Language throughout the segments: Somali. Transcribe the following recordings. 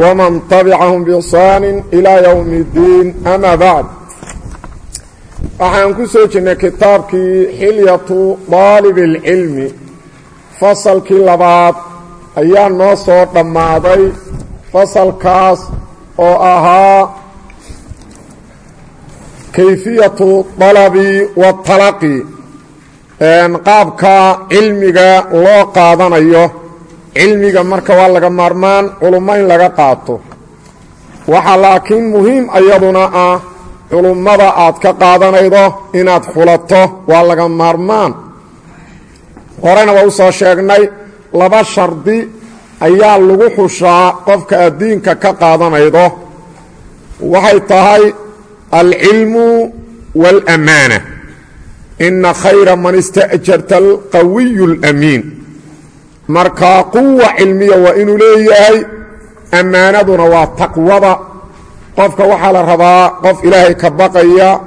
wman tabicahum biixsaanin ilaa yowmi اddiin ama bacd waxaan ku soo jirnay kitaabkii xilyatu daalib اlcilmi fasalkii labaad ayaa noo soo dhammaaday fasalkaas oo ahaa kayfiyatu dalabi waatalaqi qaabka cilmiga loo qaadanayo cilmiga marka waa laga maarmaan culummo in laga qaato. Waxaa laakiin muhiim ayaduna ah culummada aad ka qaadanaydo inaad xulato waa laga maarmaan. Horena waa u soo sheegnay laba shardi ayaa lagu xushaa qofka aad diinka ka qaadanaydo. Waxay tahay alcilmu wاlamaana ina khayra man ista'jarta alqawiyu اlamiin marka quwa cilmiya waa inuu leeyahay ammaanaduna waa taqwada. Qofka waxaa la rabaa qof ilaahay ka baqaya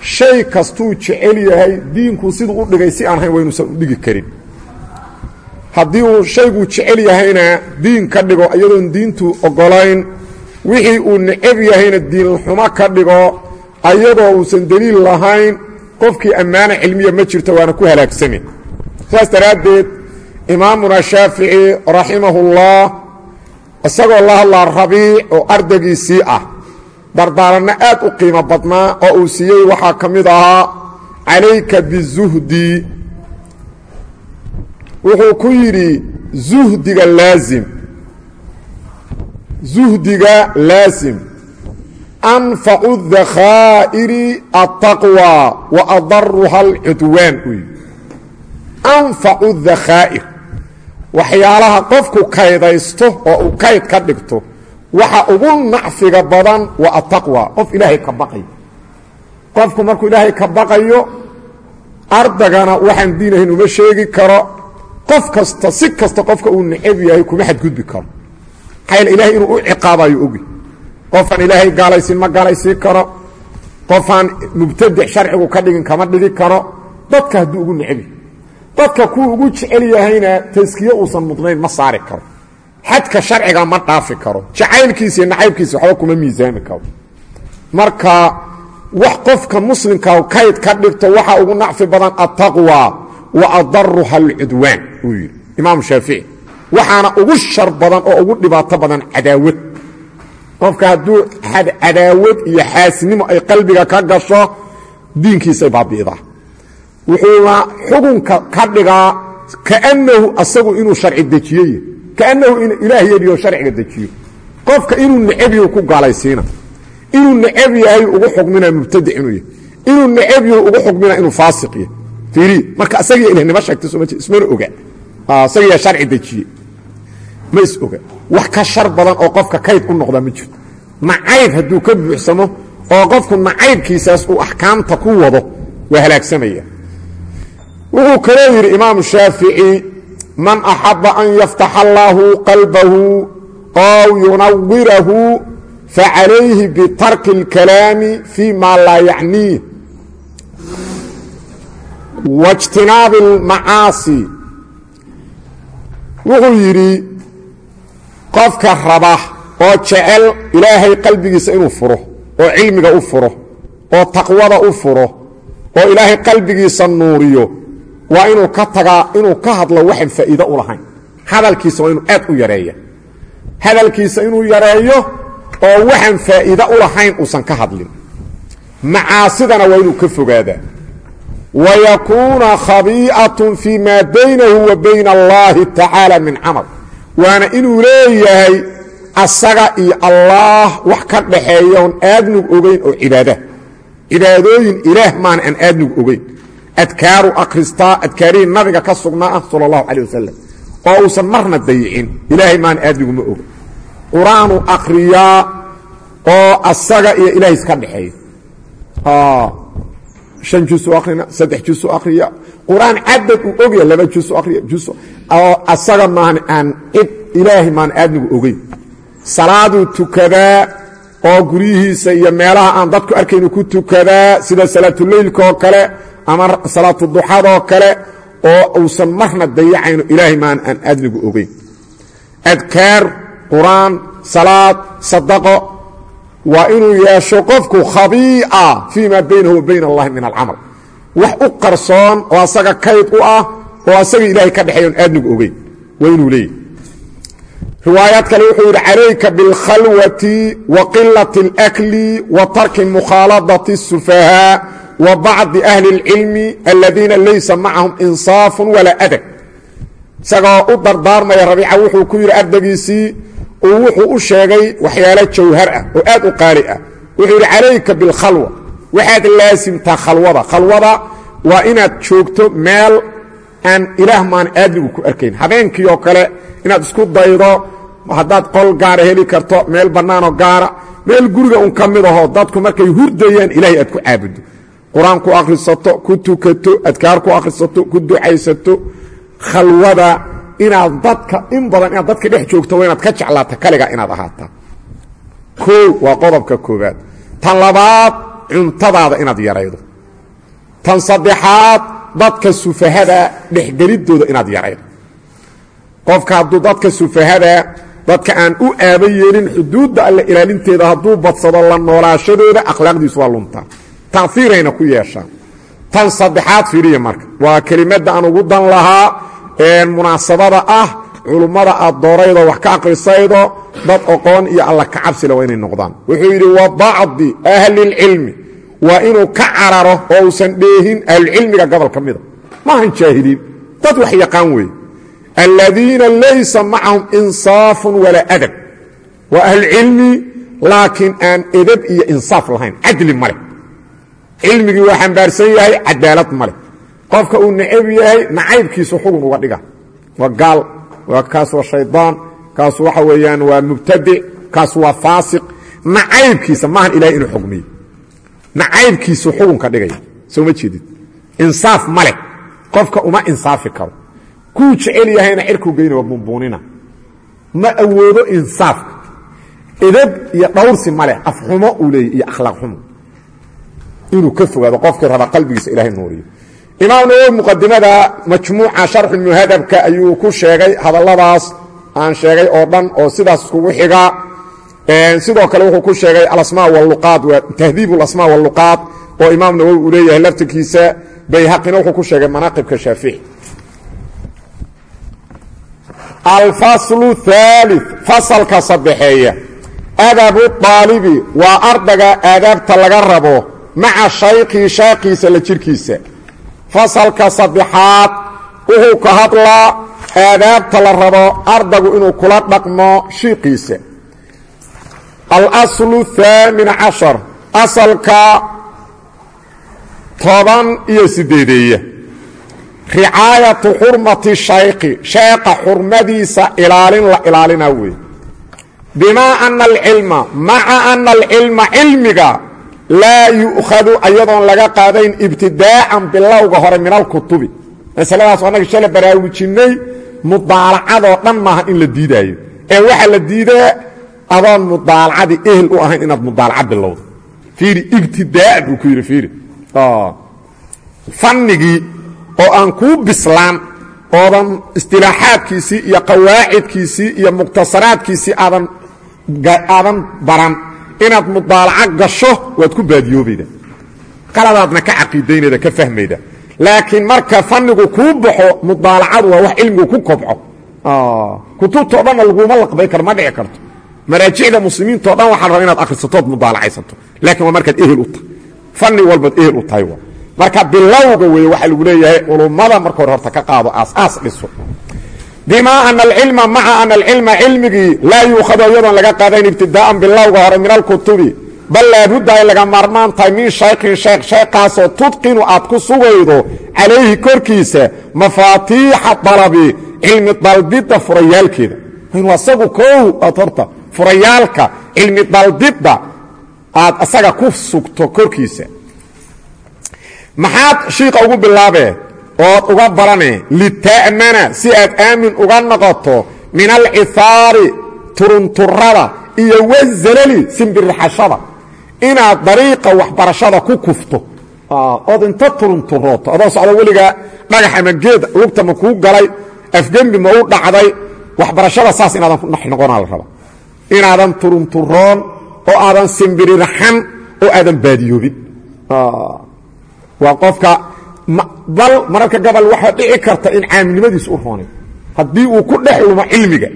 shay kastuu jecel yahay diinku siduu u dhigay si aan hayn waa u dhigi karin. Haddii uu shayguu jecel yahayna diin ka dhigo iyadoon diintu oggolayn wixii uu necab yahayna diinxumo ka dhigo ayadoo uusan deliil lahayn qofkii ammaano cilmiya ma jirto waana ku halaagsame saas daraaddeed imaamuna shaafici raximahullah isagoo la hadlaa rabiic oo ardaygiisii ah dardaaranno aad u qiimo badnaa oo uu siiyey waxaa ka mid ahaa calayka bizuhdi. Wuxuu ku yidhi zuhdiga laasim zuhdiga laasim anfacu dakhaa'iri altaqwa wa adaruha alcudwaan. Yidhi anfacu dakhaa'ir waxyaalaha qofku kaydaysto oo uu kayd ka dhigto waxa ugu nacfiga badan waa ataqwa qof ilaahay ka baqayo qofku markuu ilaahay ka baqayo ardagana waxaan diinahayn uma sheegi karo. Qof kasta si kasta qofka uu necab yahay kuma xadgudbi karo. Maxaa ilahay inuu u ciqaabayo ogi. Qofaan ilaahay gaalaysin ma gaalaysiin karo. Qofaan mubtadic sharcigu ka dhigin kama dhigi karo. Dadka hadduu ugu necab dadka kuu ugu jecel yahayna taskiye uusan mudnayn ma saari karo. Xadka sharciga ma dhaafi karo. Jacaylkiisa iyo nacaybkiisa waxba kuma miisaami karo. Marka wax qofka muslimka kayd ka dhigto waxaa ugu nacfi badan attaqwa wa adaruha alcudwaan uu yidhi imaamu shaafici waxaana ugu shar badan oo ugu dhibaato badan cadaawad. Qofka hadduu cadaawad iyo xaasinimo ay qalbiga ka gasho diinkiisay baabi'idaa wuxuuna xukunka ka dhigaa kaannahu asagu inuu sharci dejiyey. Kaannahu ilaah yadiyo sharciga dejiyo. Qofka inuu necabyahu ku gaalaysiina. Inuu necab yahay ugu xukmina mubtadic inuu yahay. Inuu necab yahu ugu xukmina inuu faasiq yahay. Fiiri marka asagiya ilahnimo sheegtay soo ma jir ismana oga. Asagiya sharci dejiye ma is oga. Wax ka shar badan oo qofka kayd u noqda ma jirto nacayb hadduu ka buuxsamo oo qofku nacaybkiisaas uu axkaamta ku wado wuxuu kaloo yidhi imaamu shaafici man axaba an yaftaxa allaahu qalbahu ow yunawirahu facalayhi bitarki اlkalaami fi ma laa yacniih waijtinaabi اlmacaasi wuxuu yidhi qofka raba oo jecel ilaahay qalbigiisa inuu furo oo cilmiga u furo oo taqwada u furo oo ilaahay qalbigiisa nuuriyo waa inuu ka tagaa inuu ka hadlo waxaan faa'iido u lahayn. Hadalkiisa waa inuu aad u yareeya hadalkiisa inuu yareeyo oo waxaan faa'iido u lahayn uusan ka hadlin. Macaasidana waa inuu ka fogaadaa wa yakuuna khabii'atun fii maa baynahu wa bayna allaahi tacaala min camal. Waana inuu leeyahay asaga iyo allaah wax ka dhaxeeya oon aadnug ogayn oo cibaada. Cibaadooyin ilaah maan aan aadnug ogayn adkaaru akhristaa adkaarihii nabiga ka sugnaa ah sala allahu calay wasalam oo uusan marna dayicin ilaahay maana aadmigu ma oga qur'aanu akhriyaa oo asaga iyo ilaahay iska dhexeeya. Shan jusu akrina saddex jusu akhriya qur'aan cadad uu ogya laba jusu akhriya jus oo asaga maan aan cid ilaahay maan aadmigu ogeyn. Salaaduu tukadaa oo guryihiisa iyo meelaha aan dadku arkaynu ku tukadaa sida salaatuleylkaoo kale ama salaatu duxadoo kale oo uusan marna dayacayno ilaahay maan aan aadmigu ogeyn adkaar qur-aan salaad sadaqo waa inuu yeesho qofku khabii'a fii ma baynahu wa bayn allahi min alcamal wax u qarsoon oo asaga kayd u ah oo asaga ilaahay ka dhexeey oon aadmigu ogeyn waa inuu leeyahy riwaayaad kale wuxuu yidhi calayka biاlkhalwati wa qilati اlakli wa tarki mukhaaladati الsufahaa bacdi ahli اlcilmi aladiina laysa macahum insaafu walaa adab isagoo u dardaarmaya rabiica wuxuu ku yidhi ardaygiisii uu wuxuu u sheegay waxyaalo jawhar ah oo aad u qaali ah. Wuxuu yidhi calayka biاlkhalwa waxaad laasimtaa khalwada. Khalwada waa inaad joogto meel aan ilaah maan aadmigu ku arkayn. Habeenkii oo kale inaad isku daydo haddaad qol gaara heli karto meel bannaanoo gaara meel guriga un ka dadku markay hurdayaan ilaahay aad ku caabuddo qur'aan ku akhrisato ku tukato adkaar ku akhrisato ku ducaysato khalwada inaad dadka in badan inaad dadka dhex joogto waa inaad ka jeclaata kaliga inaad ahaataa koo waa qodobka koobaad tan labaad cuntadaada inaad yaraydo. Tan saddexaad dadka sufahada dhexgeliddooda inaad yaraydo. Qofka hadduu dadka sufahada dadka aan u aaba yeelin xuduudda alle ilaalinteeda hadduu badsado la noolaashadooda akhlaaqdiisu waa luntaa taiirayna ku yeeshaan tan saddexaad fiiriya marka. Waa kelimadda aan ugu dan lahaa munaasabada ah culummada aad dooraydo wax ka aqrisaydo dad oqoon iyo alla kacabsile waa inay noqdaan. Wuxuu yidhi wa bacdi ahlilcilmi waa inuu ka cararo oo uusan dheehin ahlucilmiga gobol ka mida maahan jaahiliin. Dad wax yaqaan weeye. Aladiina laysa macahum insaafun walaa adab. Waa ahlucilmi laakiin aan edab iyo insaaf lahayn. Cadli ma cilmigii waa xambaarsan yahay cadaalad ma leh. Qofka uu necab yahay nacaybkiisu xugun uga dhiga. Waa gaal kaas waa shaydaan kaas waxa weeyaan waa mubtadic kaas waa faasiq. Nacaybkiisa maahan ilahay inuu xugmiyo. Nacaybkiisu xugunka dhigaya soo ma jeedid? Insaaf ma qofka uma insaafi karo. Kuu jecel yahayna cirkuu geyna waa bunbuunina ma awoodo insaafka edab iyo dhawrsi ma leh. Afxumo uu leeyay iyo akhlaaq xumo inuu ka fogaado qofkii raba qalbigiisa ilahay nuuriyo. Imaam nawowi muqadimada majmuuca sharxulmuhadabka ayuu ku sheegay hadalladaas aan sheegay oo dhan oo sidaas iskugu xiga sidoo kale wuxuu ku sheegay alasmaa waluqaad waa tahdiib alasmaa waluqaad oo imaam nawowi uu leeyahay laftirkiisa bayhaqina wuxuu ku sheegay manaaqibka shaafici. Alfaslu haali fasalka saddexeeya adabu aalibi waa ardaga aadaabta laga rabo maca shaykii shaaqiisa la jirkiisa. Fasalka saddexaad wuxuu ka hadlaa aadaabta la rabo ardagu inuu kula dhaqmo shiiqiisa. Alaslu haamin cashar asalka toban iyo sideedeeya ricaayatu xurmati shaykhi sheeqa xurmadiisa ilaalin la ilaalina wey bimaa ana alcilma laa yu'khadu ayadoon laga qaadayn ibtidaa'an bilowga hore min alkutubi. Masaladaas annaga shala baraarujinnay mudaalacadoo dhan maaha in la diidaayo. Ee waxaa la diidaa adoon mudaalacadii ehel u ahayn inaad mudaalaca bilowdo. Fiiri ibtidaa'an uu ku yidhi fiiri. Fannigii oo aan kuu bislaan oodan istilaaxaadkiisii iyo qawaacidkiisii iyo muqhtasaraadkiisii aadan aadan baran inaad mudaalaco gasho waad ku baadiyoobayda. Qaladaadna ka caqiidaynayda ka fahmayda. Laakiin marka fannigu kuu baxo mudaalacadu waa wax cilmigu ku kobco. Kutubtao dhanna laguma laqbay karo ma dhici karto. Maraajicda muslimiintao dhan waxaa raba inaad akhrisatood mudaalacaysato. Laakiin waa markaad ehel u tahay. Fanni walbaad ehel u tahay marka bilowga weeye waxaa lagu leeyahay culummada marka hore horta ka qaado aas-aas dhiso bimaa ana alcilma maca ana alcilma cilmigii laa yuukhadu iyadoon laga qaadayn ibtidaa'an bilowga hore min alkutubi. Bal laabudda ay laga maarmaan tahay min shaykhin shayk shaykaasoo tudqinu aad ku sugaydo calayhi korkiisa mafaatiixa dalabi cilmi dalbidda furayaalkeeda. Asagu kow aad horta furayaalka cilmi dalbidda aad asaga ku sugto korkiisa. Maxaad shiiqa ugu bilaabee ood uga barane lita'mana si aad aamin uga noqoto min alcihaari turunturada iyo wazalali simbirixashada inaad dariiqa waxbarashada ku kufto. Ood inta turunturooto adoo socdo weligaa dhagax ama geed lugta ma kuu galay afgembi ma u dhacday waxbarashada saas inaadan ku dhex noqonaa la raba. Inaadan turunturoon oo aadan simbirirxan oo aadan baadiyoobin waa qofka bal mararka gabal waxaa dhici karta in caamilnimadiisu u roonay. Haddii uu ku dhex lumo cilmiga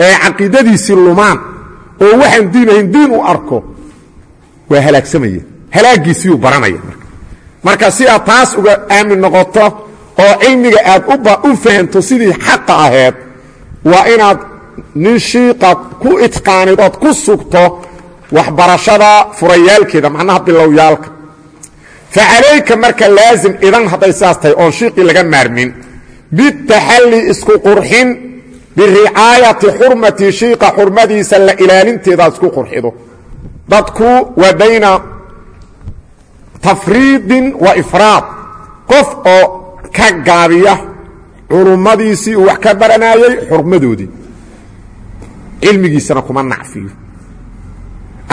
ee caqiidadiisii lumaan oo waxaan diinahayn diin u arko waa halaagsamaya halaagiisiiyuu baranaya marka. Marka si aad taas uga aamin noqoto oo cilmiga aad u fahanto sidii xaqa ahayd waa inaad nin shiiqa ku itqaanid ood ku sugto waxbarashada furayaalkeeda macnaha bilowyaalka fa calayka marka laazim idan hadday saas tahay oon shiiqii laga maarmin bitaxalli isku qurxin biricaayati xurmati shiiqa xurmadiisa la ilaalinteedaad isku qurxido dadku waa bayna tafriidin wa ifraad qof oo ka gaabiya culummadiisii uu wax ka baranaayey xurmadoodii cilmigiisana kuma nacfiyo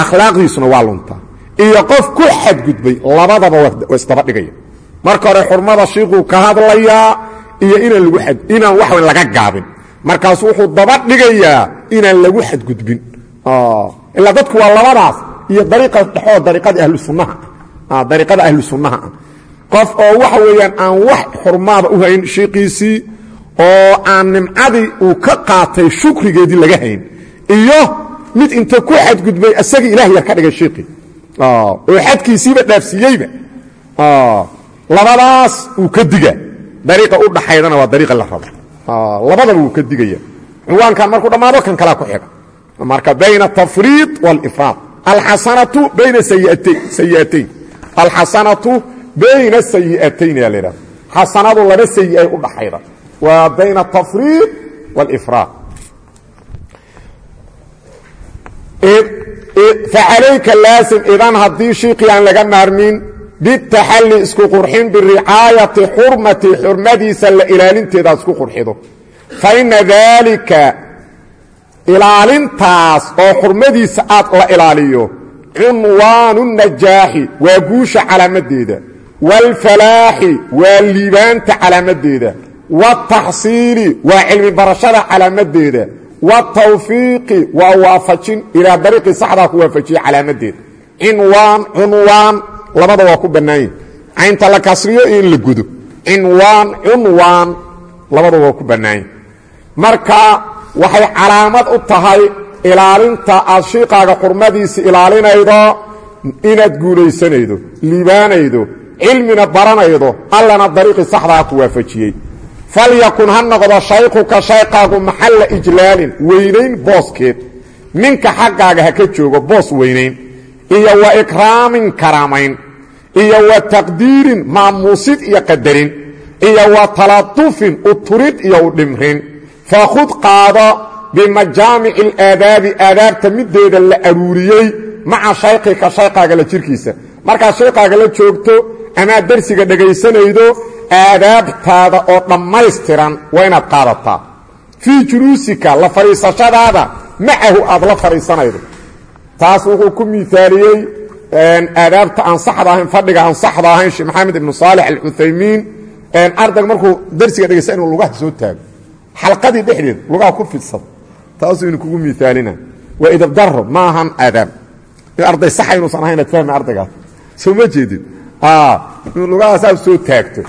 akhlaaqdiisuna iyo qof ku xadgudbay labadaba waa isdaba dhigaya marka hore xurmada shiiquu ka hadlayaa iyo inaan wax laga gaabin. Markaasu wuxuu daba dhigayaa inaan lagu xadgudbin. Ilaa dadku waa labadaas iyo dariiqa dhexoo dariiqada ahlu sunnaha. Dariiqada ahlu sunnaha. Ah qof oo waxa weeyaan aan wax xurmaada u hayn shiiqiisii oo aan nimcadii uu ka qaatay shukrigeedii laga hayn iyo mid inta ku xadgudbay isagii ilah yar ka dhigay shiiqii oo xadkiisiiba dhaafsiiyeyba labadaas uu ka diga. Dariiqa u dhaxaydana waa dariiqa la rabo labadaba wuu ka digaya. Cinwaankan markuu dhammaado kan kalaa ku xiga marka bayna atafriid wاlifraad alxasanatu bayna sayiatayn alxasanatu bayna sayi'atayn yaa la idhahda xasanadu laba sayi ay u dhaxayda. Waa bayna atafriid wاlifraad facalayka laasim idan haddii shiiqii aan laga maarmin bitaxalli isku qurxin biricaayati xurmati xurmadiisa la ilaalinteedaad isku qurxido. Fa ina daalika ilaalintaas oo xurmadiisa aad la ilaaliyo cunwaanu najaaxi waa guusha calaamadeeda. Waalfalaaxi waa liibaanta calaamadeeda. Wataxsiili waa cilmi barashada calaamadeeda wtawfiiqi waa waafajin. Ilaa dariiqii saxdaa ku waafajiye calaamadeeda cinwaan cunwaan. Labada waa ku bannaanyihin caynta la kasriyo iyo in la gudo. Cinwaan cunwaan. Labada waa ku bannaanyihin marka waxay calaamad u tahay ilaalinta aad shiiqaaga xurmadiisi ilaalinaydo inaad guulaysanaydo liibaanaydo cilmina baranaydo allana dariiqii saxdaa ku waafajiyey falyakun ha noqdo shaykuka shaykaagu maxalla ijlaalin weynayn booskeed. Ninka xaggaaga ha ka joogo boos weynayn. Iyo wa ikraamin karaamayn. Iyo wa taqdiirin maamuusid iyo qadarin. Iyo wa talatufin uturid iyo u dhimrin. Fakhud qaado bimajaamici alaadaabi aadaabta mideeda la aruuriyey maca shaykika shaykaaga la jirkiisa. Markaad shaykaaga la joogto amaad darsiga dhegaysanaydo aadaabtaada oo dhammaystiran waa inaad qaadataa. Fii juluusika la fadhiisashadaada macahu aad la fadhiisanaydo taas wuxuu ku miaaliyey aadaabta aan saxda ahayn fadhiga aan saxda ahayn sheekh maxamed ibnu saalix alcuthaymiin. Ardayga markuu darsiga dhegaysta inuu lugaha soo taago. Xalqadii dhexdeed lugaha ku fidsado. Taasuu inu kugu miaalina waa idabdaro ma ahan aadaab. Arday saxa inuusan ahayn ad fahmi ardaygaas. Soo ma jeedid inuu lugaha saa soo taagto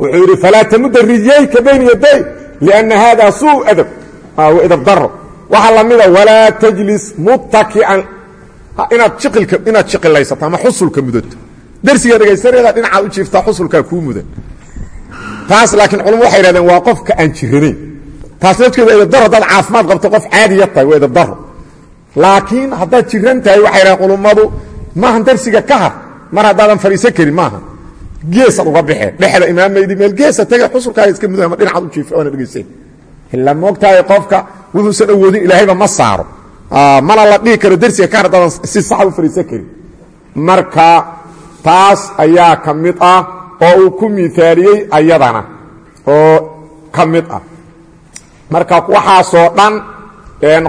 wuxuu yidhi falaa tamuda rijyayka bayna yaday lianna hada suu adab. Waa idabdaro waxaa la mida walaa tajlis muttakian. Inaad shiqilaysato ama xusulka mudato dersiga dhegaysanayda dhinacaad u jiiftaa xusulkaa kuu mudan. Taas laakiin culumadu waxay yidhahdeen waa qofka aan jiranayn taas lafteeda waa idabdaro haddaad caafimaad qabto qof caadiya tahay waa idabdaro laakiin haddaad jiran tahay waxay yidhahdeen culummadu maahan darsiga ka har mar haddaadan fadhiisan karin maaha geesaad uga baxee dhexda imaamaydi meel geesa tege xusulkaaga iska mudan ama dhinacaad u jiifa oona dhegaysan ila moogtahay qofka wuxuusan awoodin ilaahayba ma saaro. Mana la dhihi karo dersiga ka hardaadan si saxa u fariisan karin. Marka taas ayaa ka mid ah oo uu ku miaaliyey ayadana. Oo ka mid ah. Marka waxaasoo dhan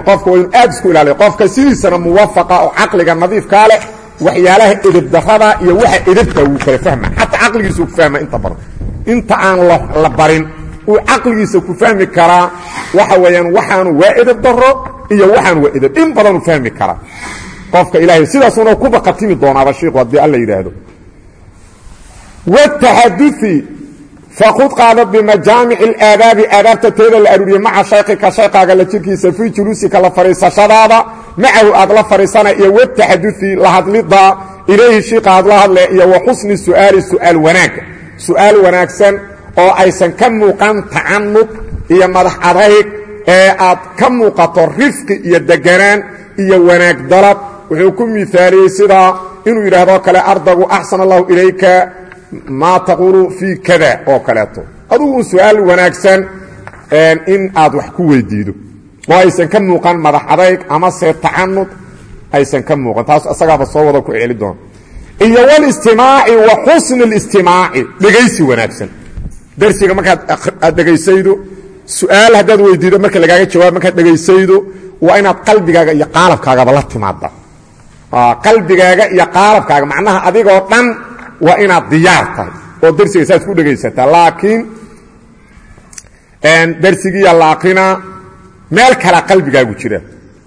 qofka waa inu aad isku ilaaliya qofka sidiisana muwafaqa oo caqliga nadiifkaa leh waxyaalaha edeb darada iyo waxa edebta wuu kala fahma xataa caqligiisa uu ku fahma inta badan. Inta aan la barin uu caqligiisa ku fahmi karaa waxa weeyaan waxaanu waa edeb daro iyo waxaan waa edeb in badanuu fahmi karaa. Qofka ilaahay sidaasuna kuba khatimi doonaaba shiiku haddii alla yidhaahdo. Wataxaduثi fakud qaado bimajaamici اlaadaabi aadaabta teeda la aruuriye maca shaykika shaykaaga la jirkiisa fii juluusika la macahu aad la fadhiisana iyo wataxaduثi la hadlida ilayhi shiika aad la hadle iyo wa xusni su'aali su'aal wanaaga su'aal wanaagsan oo aysan ka muuqan tacanud iyo madax adayg ee aad ka muuqato rifqi iyo deganaan iyo wanaag dalab. Wuxuu ku miaaliyey sidaa inuu yidhaahdo kale ardagu axsan allahu ilayka maa taquulu fii kada oo kaleeto. Adugu su'aal wanaagsan in aad wax ku weydiido oo aysan ka muuqan madax adayg amase tacanud aysan ka muuqan taas isagaaba soo wada ku celi doona iyo walistimaaci wa xusni اlistimaaci dhegaysi wanaagsan darsiga markaad aad dhegaysaydo su'aal haddaad weydiido marka lagaaga jawaab markaad dhegaysaydo waa inaad qalbigaaga iyo qaalabkaagaba la timaada qalbigaaga iyo qaalabkaaga macnaha adigoo dhan waa inaad diyaar tahay oo darsiga saas ku dhegaysataa laakiin darsigiiya la meel kala qalbigaagu jira.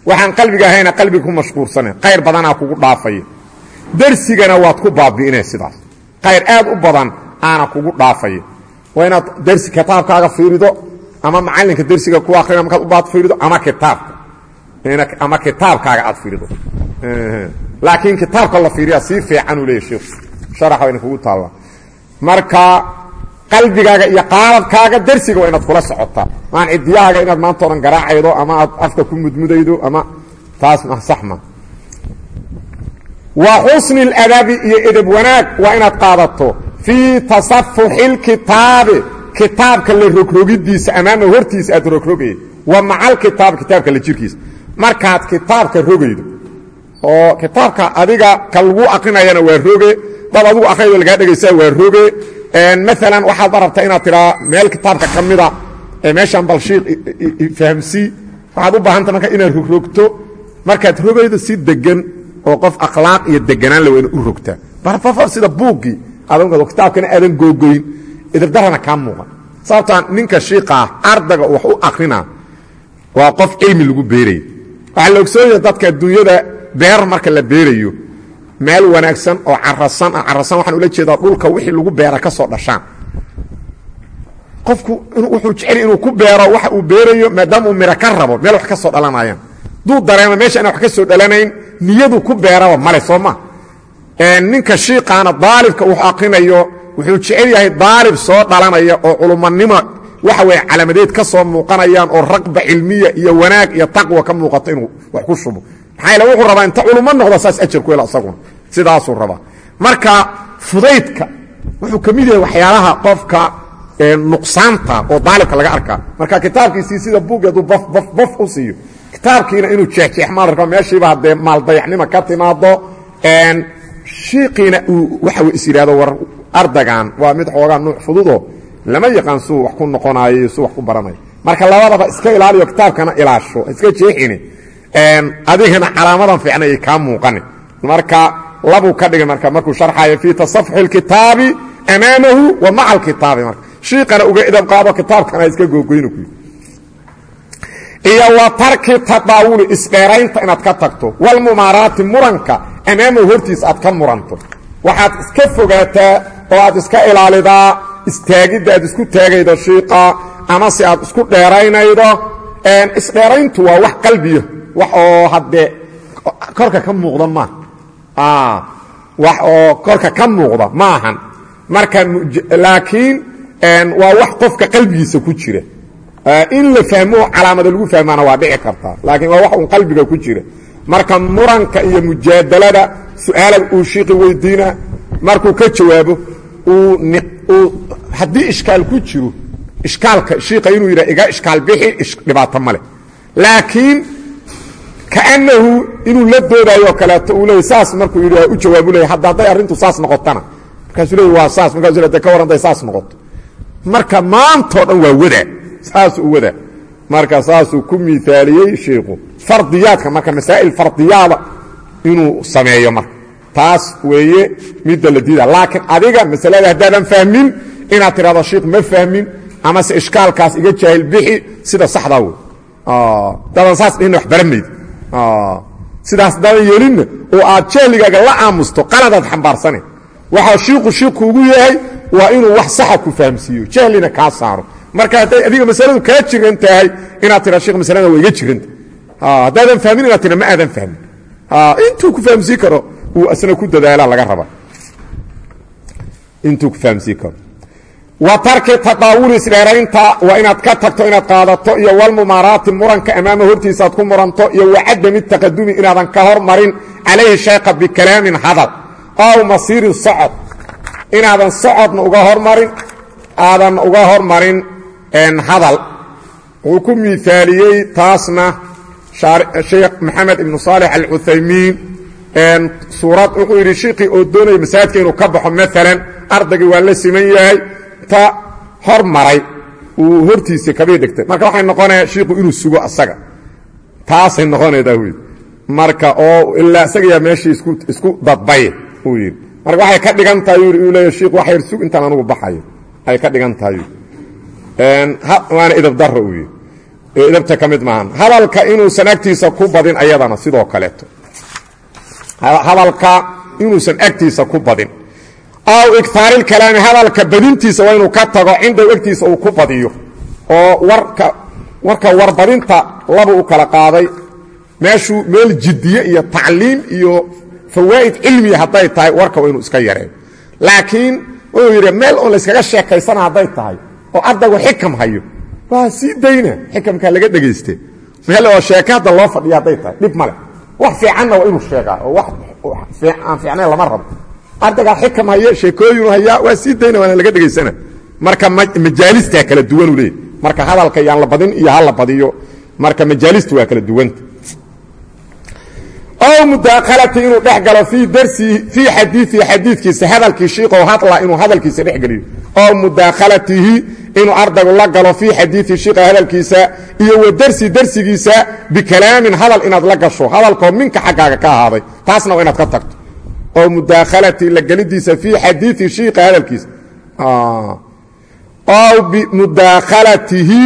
Waxaan qalbiga ahayna qalbiga ku mashquulsana qayr badanaa kugu dhaafaya darsigana waad ku baabi'inay sidaas. Qayr aad u badan aana kugu dhaafaya waa inaad darsi kitaabkaaga fiirido ama macalinka darsiga ku akrina markaad u baad fiirido ama kitaabka. Ama kitaabkaaga aad fiirido. Laakiin kitaabka la fiiriyaa sii fiicanuu leeya sheikhu sharax wayna kugu taallaa. Marka qalbigaaga iyo qaalabkaaga darsiga waa inaad kula socotaa. Maan cidiyahaaga inaad maanta garaacaydo ama aad afka ku mudmudaydo ama taas sax ma. Wa xusni اladabi iyo edeb wanaag waa inaad qaadato fii tasafuxi اlkitaabi kitaabka la rogrogidiisa amaama hortiisa aad rogrogay wa maca alkitaab kitaabka la jirkiisa. Markaad kitaabka rogaydo oo kitaabka adiga ka lagu akrinayana waa roge dad adigu akrido lagaa dhegaysaa waa roge maalan waxaad ba rabtaa inaad tiraa meel kitaabka ka mida ee meeshan balshiiq fahamsii waxaad u baahanta marka inaad rogrogto markaad rogaydo si degan oo qof akhlaaq iyo deganaan la weyna u rogtaa barfafar sida buuggii aad kitaabkana aadan googoyn idabdarana kaa muuqan. Sababtaa ninka shiiqa ah ardaga wax u akrinaa waa qof cilmi lagu beeraya waxaa la ogsoonaya dadka adduunyada beer marka la beerayo meel wanaagsan oo carasan ah. Carasan waxaan ula jeedaa dhulka wixii lagu beera ka soo dhashaan. Qofku wuxuu jecel inuu ku beero waxa uu beerayo maadaama uu miro ka rabo meel wax ka soo dhalanayaan. Duu dareemo meesha inaan wax ka soo dhalanayn niyadu ku beeraba male soo ma ninka shiiqaana daalibka wuxuu akrinayo wuxuu jecel yahay daalib soo dhalanaya oo culumanimo waxa weye calamadeed ka soo muuqanayaan oo raqba cilmiya iyo wanaag iyo taqwa ka muuqato inuu wax ku shubo maxaa wuxuu rabaa inta culummo noqdo saas ajar ku hela isaguna sidaasuu rabaa. Marka fudaydka wuxuu ka mid yahay waxyaalaha qofka nuqsaanta oo daalibka laga arkaa. Marka kitaabkiisii sida buug hadduu baf baf baf u siiyo. Kitaabkiina inuu jeexjeexmaad raba meeshiiba haddee maaldayaxnimo ka timaado shiiqiina uu waxa is yidhahdo war ardagan waa mid xoogaa nuuc fududoo lama yaqaan suu wax ku noqonaayo suu wax ku baranayo marka labadaba iska ilaaliyo kitaabkana ilaasho iska jeexini adigana calaamadan fiicna ay kaa muuqani. Marka labuu ka dhigay marka markuu sharxayo fii tasafuxi اlkitaabi amaamahu wa maca alkitaabi marka. Shiiqana uga idab qaado kitaabkana iska googoynu ku iyo wa tarki tadaawuli isdheeraynta inaad ka tagto. Walmumaaraati muranka amaamahu hortiisa aad ka muranto. Waxaad iska fogaataa oo aad iska ilaalidaa istaagidda aad isku taagaydo shiiqa ama se aad isku dheeraynaydo isdheerayntu waa wax qalbiya wax oo haddee korka ka muuqda maaha wax oo korka ka muuqda ma ahan marka laakiin waa wax qofka qalbigiisa ku jira. In la fahmo calaamada lagu fahmaana waa dhici kartaa laakiin waa wax un qalbiga ku jira. Marka muranka iyo mujaadalada su'aalad uu shiiqi weydiina markuu ka jawaabo haddii ishkaal ku jiro ishkaalka shiiqa inuu yidhah iga ishkaal bixi dhibaato male laakiin kaanahu inuu la doodaayo kaleeto uu leey saas markuu yidhi u jawaabu leey hadda hadday arrintu saas noqotana markaasuu leey waa saas markasu le ka warran day saas noqoto. Marka maantao dhan waa wadaa saasuu wadaa. Marka saasuu ku miaaliyey shiiku fardiyaadka marka masaa'il fardiyaada inuu sameeyo marka. Taas weeye midda la diida laakiin adiga masalada haddaadan fahmin inaad tidhahdo shiikh ma fahmin amase ishkaalkaas iga jaahil bixi sida saxdaa wey dadan saas dhihinna wax baramayd sidaas dadan yeelinna oo aad jahligaaga la aamusto qaladaad xambaarsane. Waxaa shiiku shiiku ugu yahay waa inuu wax saxa ku fahamsiiyo. Jahlina kaa saaro. Marka hadday adiga masaladu kaa jiran tahay inaad tira shekh masalada waa iga jiranta haddaadan fahmin inaad tira ma aadan fahmin. Intuu ku fahamsiin karo uu asna ku dadaala laga raba intuu ku fahamsiin karo wa tarki tadaawuli isdheeraynta waa inaad ka tagto inaad qaadato iyo walmumaaraati muranka amaama hortiisaaad ku muranto iyo wacadami taqadumi inaadan ka hormarin calayhi shayqa bikalaamin hadal. Ow masiirin socod. Inaadan socodna uga hormarin aadan uga hormarin hadal. Wuxuu ku miaaliyey taasna sheekh maxamed ibnu saalix alcuthaymiin suurad. Wuxuu yidhi shiiqii oo doonaya masaajidka ka baxo maalan ardaygii waa la siman yahay ta hormaray uu hortiisa kabay degtay marka waxay noqonaya shiiku inuu sugo asaga. Taasay noqonaydaa wy marka oo ilaa isagayaa meeshii isku dadbay uu marka waxay ka dhigan tahay uu leeya shiik wax yar sug intaan anugu baxayo. Ay ka dhigan tahay waana idabdaro uu yidhi. Idabta ka maahan. Hadalka inuusan agtiisa ku badin ayadana sidoo kaleeto. Hadalka inuusan agtiisa ku badin aw igtaarilkalaami hadalka badintiisa waa ka tago cindaw agtiisa uu ku badiyo oo warka warka warbadinta laba u kala qaaday. Meeshuu meel jiddiye iyo tacliim iyo fawaa'id cilmiya hadday tahay warka waa iska yareeyo laakiin wuxuu yidhi meel oon layskaga sheekaysana hadday tahay oo ardaygu xikam hayo waa sii dayna xikamkaa laga dhegayste. Meel oo sheeke loo fadhiya tahay dhib male wax fiicanna waa inuu sheegaa wax aan fiicnayn lama rabo ardaygaa xikam haya sheekooyinu hayaa waa sii dayna waana laga dhegaysana. Marka majaalistaa kala duwanuu leeyay marka hadalka yaan la badin iyo ha badiyo marka majaalistu waa kala duwanta ow mudaakalati inuu dhex fii darsihi fii xadiiihi xadiidkiisa hadalkii shiiqoo hadla inuu hadalkiisa dhex geliyo. Ow inuu ardaygu la galo fii xadiii shiiqa hadalkiisa iyo wa darsi darsigiisa bikalaamin hadal inaad la gasho hadalkoo minka xaggaaga ka ahaaday taasna waa inaad ka tagto oo mudaakalati la gelidiisa fii xadiii shiiqa hadalkiisa ow bimudaakalatihi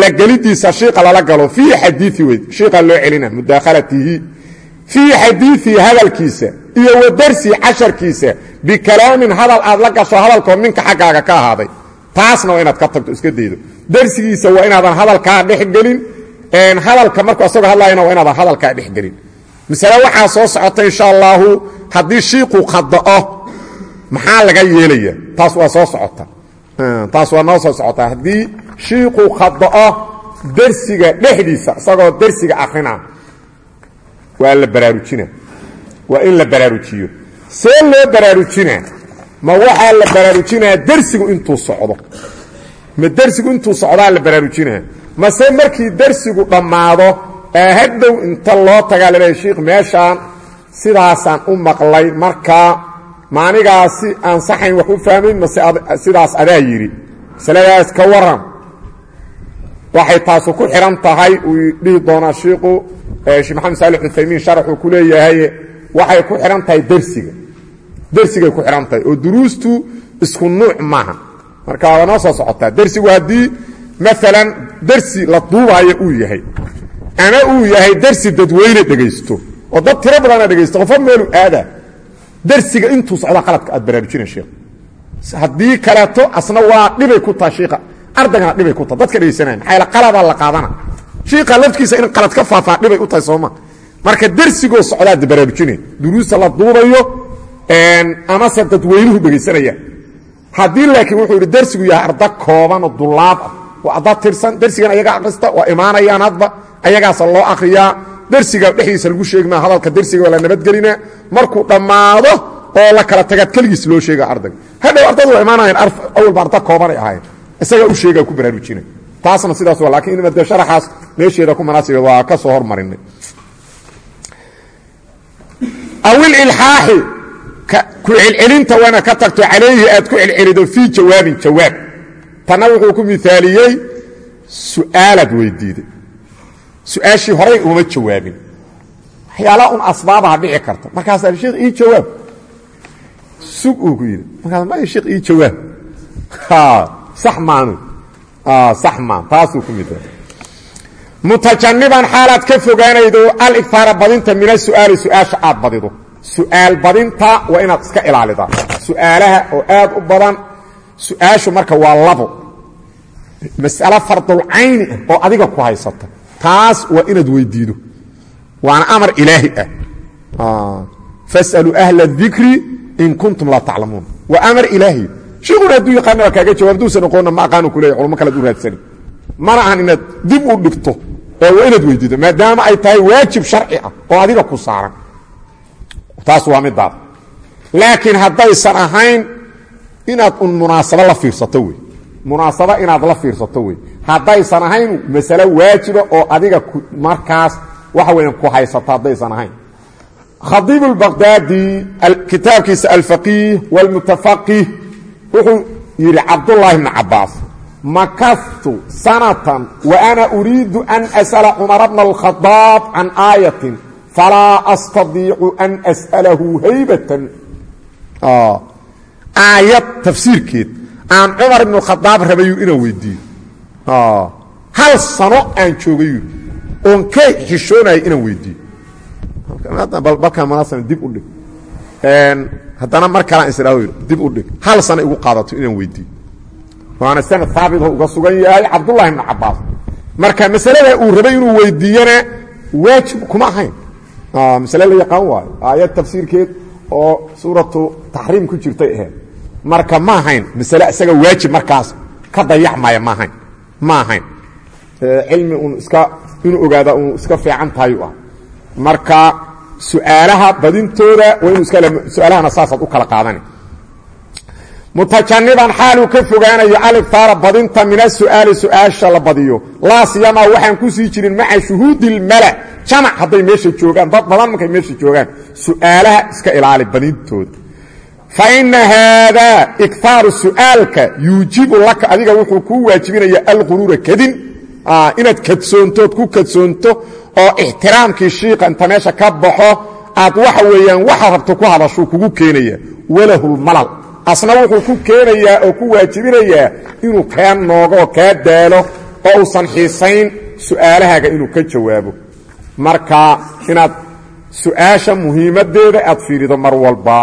la gelidiisa shiiqa lala galo fii xadiii wey shiiqa loo celina mudaakalatihi. Fii xadiiii hadalkiisa iyo wa darsi casharkiisa bikalaamin hadal aad la gasho hadalkoo minka xaggaaga ka ahaaday. Taasna waa inaad ka tagto iska daydo. Darsigiisa waa inaadan hadalkaa dhexgelin hadalka markuu asagoo hadlayana waa inaadan hadalkaa dhexgelin masale waxaa soo socota insha allaahu haddii shiiqu khada'o maxaa laga yeelaya taas waa soo socota. Taas waa noo soo socotaa haddii shiiqu khada'o dersiga dhexdiisa isagoo dersiga akrina waa la baraarujina waa in la baraarujiyo. See loo baraarujinaa ma waxaa la baraarujinaa dersigu intuu socdo. Ma dersigu intuu socdaa la baraarujinaa. Mase markii dersigu dhammaado ee hadhow inta loo tagaa laleeya shiikh meeshaan sidaasaan u maqlay markaa maanigaasi aan saxayn wax u fahmayn mase sidaas adaa yidhi. Masaladaas ka waran. Waxay taasu ku xidhan tahay uu dhihi doonaa shiiku sheekh maxamed saalix uthaymiin sharaxuu ku leeyahay waxay ku xidhan tahay dersiga dersigay ku xidhan tahay oo duruustu isku nuuc maaha. Marka waa noo soo socotaa. Dersigu haddii maalan dersi la duubaayo uu yahay. Ama uu yahay dersi dadweyne dhegaysto oo dad tiro badana dhegaysto qofo meelu aada dersiga intuu socdaa qaladka aad baraarujina sheekh haddii kaleeto asna waa dhibay ku taha shiika ardaygana dhibay ku taha dadka dhegaysanaya maxaa qaladaa la qaadana. Shiika lafkiisa in qalad ka faafaa dhibay u tahay sooma. Marka dersigoo socdaad baraarujinay duruusta la duubayo amase dadweynuhu dhegaysanaya haddii laakiin wuxuu yidhi dersigu yahay arda kooban oo dulaab ah. Waa adda tirsan dersigan ayaga akrista waa imaanayaan hadba ayagaasa loo akriyaa dersiga dhexdiisa lagu sheegmaa hadalka dersiga waa la nabadgelinaa markuu dhammaado oo la kala tagaad keligiis loo sheega ardayga hadhow ardadu waa imaanayaan awalba arda koobanay ahayn isagaa u sheegaa ku baraarujina taasna sidaas waa lakiin inma dee sharaxaas meesheeda ku manaasibeed waa ka soo hormarinay. Awil ilxaaxi ku celcelinta waa ka tagto calayhi aad ku celcelido fii jawaabin jawaab. Tanna wuxuu ku miaaliyey su'aalaad weydiiday su'aashii horay uma jawaabin. Waxyaalaha un asbaabaha dhici karta markaasaa sheekh ii jawaab. Sug uu ku yidhi. Markaas maya sheekh ii jawaab. Sax maanu. Sax maan taasuu ku miaaliyey mutajaniban xaalaad ka fogaanaydo aligtaara badinta min asu'aali su'aasha aad badido. Su'aal badinta waa inaad iska ilaalidaa. Su'aalaha oo aad u badan su'aashu marka waa labo. Mas'alo fardulcayni ah oo adiga ku haysata taas waa inaad weydiido. Waana amar ilaahi ah. Fasaluu ahla dikri in kuntum laa taclamuun waa amar ilaahi. Sheikuna hadduu yaqaana waa kaaga jawaab duusan aqoonna ma aqaanu ku leeya kalead u raadsani. Mana ahan inaad dib u dhigto ee waa inaad weydiido maadaama ay tahay waajib sharci ah oo adiga ku saaran. Taas waa midaada laakiin haddaysan ahayn inaad un munaasabo la fiirsato wey munaasabo inaad la fiirsato wey haddaysan ahayn masale waajiba oo adiga markaas waxa weeyaan ku haysato haddaysan ahayn khadiib اlbaqdaadi kitaabkiisa alfaqiih wاlmutafaqih wuxuu yidhi cabdullaahi bni cabaas makastu sanatan wa ana uriidu an as'ala cumara bna اlkhadaab can aayatin falaa astadiicu an as'alahu haybatan aayad tafsiirkeed aan cumar ibn khadaab rabayu inaan weydiiyo. Hal sano aan joogay oon ka xishoonayo inaan weydiiyo. Haddana mar kalaan israa dib u dhig. Hal sano igu qaadato inaan weydiiyo. Waana sanad haabitoo uga sugan yahay cabdullahi ibnu cabaas marka masalada uu rabay inuu weydiiyana waajib kuma ahayn. Masale la yaqaan waayo. Aayad tafsiirkeed oo suuratu taxriim ku jirtay ahayd marka ma ahayn masale isaga waajib markaas ka dayacmaya ma ahayn ma ahayn. Cilmi un iska inuu ogaada un iska fiican tahay u ah. Marka su'aalaha badintooda waa inu su'aalahana saasaad u kala qaadani. Mutajaniban xaaluu ka fogaanayo aliftaara badinta min asu'aali su'aasha la badiyo. Laa siyamaa waxaan ku sii jirin maca shuhuudi ilmala jamac hadday meesha joogaan dad badan markay meesha joogaan su'aalaha iska ilaali badintooda fa ina haadaa ikaaru su'aalka yuujibu laka adiga wuxuu kuu waajibinaya alquruura kadin inaad kadsoontood ku kadsoonto oo ixtiraamkii shiiqa inta meesha ka baxo aad waxa weeyaan waxa rabto ku hadashuu kugu keenaya walahulmalal asna wuxuu ku keenayaa oo ku waajibinayaa inuu kaa noogo oo kaa daalo oo uusan xiisayn su'aalahaaga inuu ka jawaabo marka inaad su'aasha muhiimaddeeda aad fiirido mar walba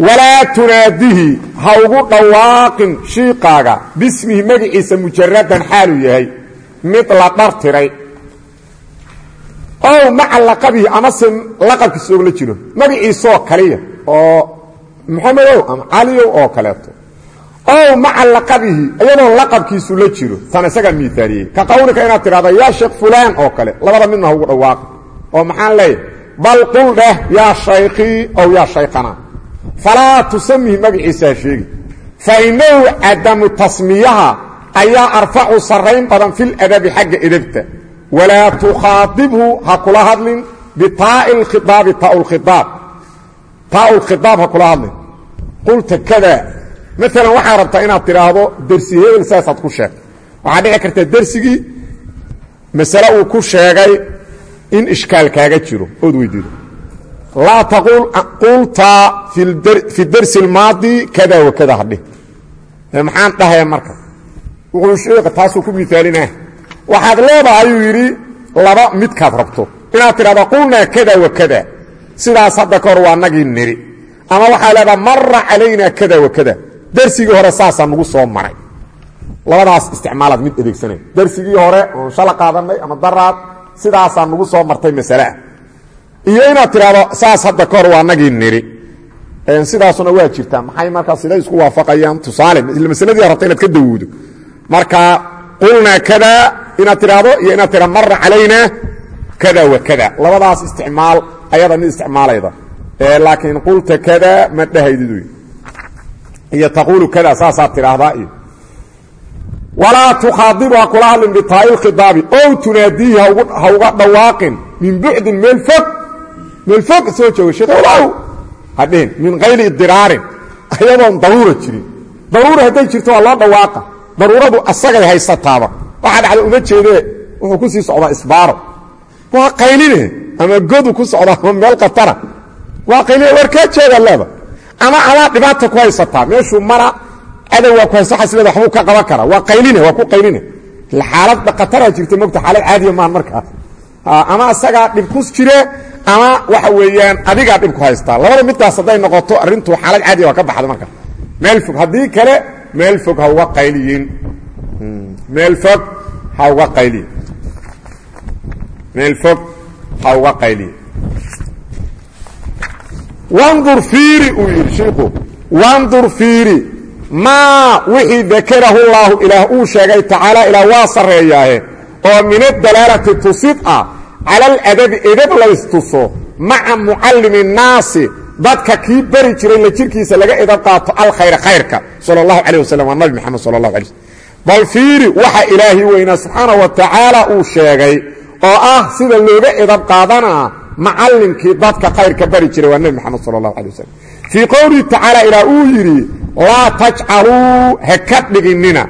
walaa tunaadihi ha ugu dhawaaqin shiiqaaga. Bismihi magaciisa mujaradan xaaluu yahay. Mid la dhartiray. Ow maca laqabihi amase laqabkiisa og la jiro. Magaciisaoo kaliya oo maxamedow ama caliyow oo kaleeto. Ow maca laqabihi iyadoo laqabkiisu la jiro. Tan isagaa miaaliyey ka qawlika inaad tidhahda yaa sheekh fulaan oo kale. Labada midna ha ugu dhawaaqi oo maxaan leeyahay? Bal qul dheh yaa shaykhii ow yaa shaykhana falaa tusamihi magaciisa ha sheegi. Fa inahu cadamu tasmiyaha ayaa arfacu sarrayn badan filadabi xagga edabta walaa tukhaadibhu ha kula hadlin bitaa'i lkhidaabi taauliaab taau lkhidaab ha kula hadlin. Qulta kada. Maalan waxaa rabtaa inaad tidhaahdo dersi hebel saasaad ku sheegtay. Waxaa dhici karta dersigii masale uu ku sheegay in ishkaal kaaga jiro ood weydiido laa taqul qulta fi darsi اlmaadi kada wa kada hadhih maxaan dhahaya marka? Wuxuu sheeka taasuu ku miaalina waxaad leedahay uu yidhi laba midkaad rabto. Inaad tidhahdo qulnaa kada wa kada. Sidaas hadda ka hor waa nagii niri. Ama waxaa leedaha mara calayna kada wa kada. Darsigii hore saasaa nagu soo maray. Labadaas isticmaalaad mid adeegsanay. Darsigii hore oon shala qaadanay ama daraad sidaasaa nagu soo martay masaleah iyo inaad tidhaahdo saas hadda ka hor waa nagii niri sidaasuna waa jirtaa. Maxay markaa siday isku waafaqayaan? Tusaale masaladii rabta inaad ka dawoodo. Marka qulnaa kada inaad tidhaahdo iyo inaad tidhahdo mara calayna kada wa kada. Labadaas isticmaal ayada mid isticmaalayda. Laakiin qulta kada ma dhahaydid iyo taquulu kada saasaad tidhaahdaa iyo. Walaa tukhaadibu ha kula hadlin bitaa'i lkhidaabi ow tunaadiihi ha uga dhawaaqin min bucdin meel fog meel fog soo jooga sheekhow hadhihin min kayri idiraarin ayadoon daruura jirin. Daruura hadday jirto waa loo dhawaaqa. Daruuradu asagay haysataaba. Waxaa dhacda uma jeedee wuxuu ku sii socdaa isbaaro. Waa qayline ama godu ku socdaa ama meel katara waa qayline war kaa jeeda leeda ama adaa dhibaata ku haysataa. Meeshuu mara cadow waa ku haysa xasleeda waxbuu ka qaban karaa. Waa qayline waa ku qayline xaalad khatara jirta mogta xaalad caadiya maahan markaas ama asagaa dhib ku jire ama waxa weeyaan adigaa dhib ku haystaa labada middaas hadday noqoto arrintu xaalad caadiya waa ka baxda marka. Meel fog haddii kale meel fog ha uga qayliyin. Meel fog ha uga qayliyin. Meel fog ha uga wandur fiiri uu yidhi wandur fiiri. Maa wixii dakarahu llaahu ilaah sheegay tacaala ilaah waa sarreeyaahe oo min adalaalati tusid ah cala aladabi edab laystuso maca mucallimi nnaasi dadka kii beri jiray la jirkiisa laga edab qaato alkhayra khayrka sal اllahu alيه waslm waa nabi maxamed sal اlahu alay slm bal fiiri waxa ilaahi weynaa subxaana wa tacaala uu sheegay oo ah sida looga edab qaadanaa macallinkii dadka khayrka bari jiray waa nebi moxamed sal اlahu alay waslm fii qowlihi tacaala ilaah uu yidhi laa tajcaluu ha ka dhiginina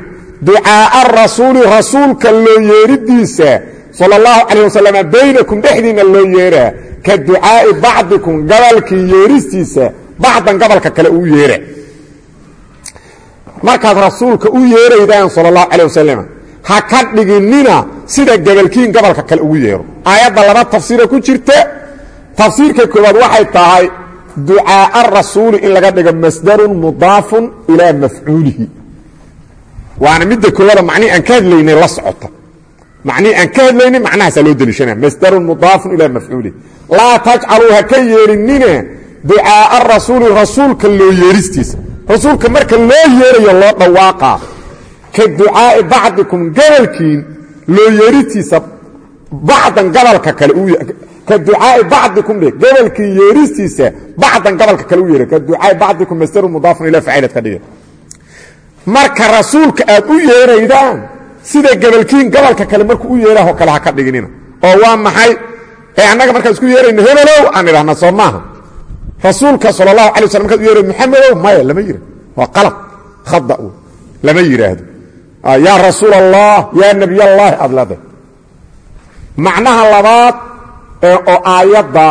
ducaa'a rasuuli rasuulka loo yeeridiisa sal اllahu calayh wasalam baynakum dhexdiinna loo yeeraa ka ducaa'i bacdikum gabalkii yeeristiisa bacdan gabalka kale uu yeera markaad rasuulka u yeeraydaan sal اllahu calayh wasalam ha ka dhiginina sida gabalkiin gabalka kale ugu yeero. Aayadda laba tafsiira ku jirta tafsiirka koobaad waxay tahay ducaa'a rasuuli in laga dhigo masdarun mudaafun ilaa mafcuulihi. Waana midda koowaada macnihii aan ka macnihii aan ka hadlaynay macnahaasaa loo deliishanaya masdarun mudaafun ilaa mafcuulihi laa tajcaluu ha ka yeerinina ducaa'a rasuuli rasuulka loo yeeristiisa rasuulka marka loo yeerayo loo dhawaaqaa ka ducaa'i bacdikum gabalkiin loo yeeristiisa bacdan gabalka kale ka ducaa'i bacdikum dhe gabalkii yeeristiisa bacdan gabalka kale u yeera ka ducaa'i bacdikum masdarun mudaafun ilaa sida gabalkiin gabalka kale markuu u yeeraho kale ha ka dhiginina oo waa maxay? Ee annaga markaan isku yeerayno hebelow aan idhahna soo maaha. Rasuulka sal اlahu alay waslam markaad u yeeray muxamedow maya lama yira waa qalad khada u lama yidhaahdo yaa rasuul allah yaa nebiy allahi aad leedahay macnaha labaad oo aayadda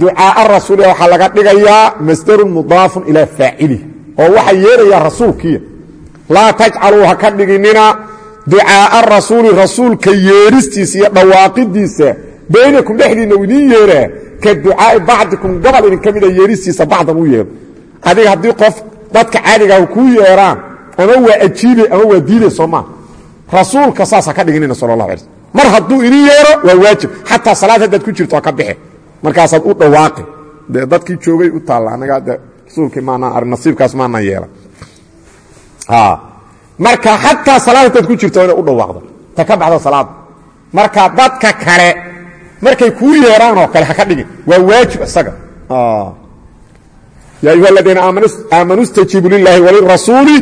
ducaa'a rasuul waxaa laga dhigayaa masdarun mudaafun ilaa faacilih oo waxaa yeerayaa rasuulkiiya. Laa tajcaluu ha ka dhiginina ducaa'a rasuuli rasuulka yeeristiisa iyo dhawaaqidiisa baynakum dhexdiinna u idiin ka ducaa'i bacdikum gobol idinka mida yeeristiisa bacdan u yeero adiga haddii qof dadka caadigaah kuu yeeraan ama waa ajiibe ama waa diide soo maa rasuulka saas ha ka dhiginina sal alay slm mar hadduu idin yeero waa waajib xataa salaad haddaad ku jirto ka bixe markaasaad u dhawaaqi de dadkii joogay u taalla anaga de rasuulkii maanaan arag nasiibkaas maanaan yeelan marka xataa salaad ku jirto inay u dhawaaqdo. Ta ka baxdo salaada marka dadka kale markay kuu yeeraan oo kale ha ka dhigin waa waajib isaga. Ya ayuha aladiina aamanuu اstajiibuu lilahi walirasuuli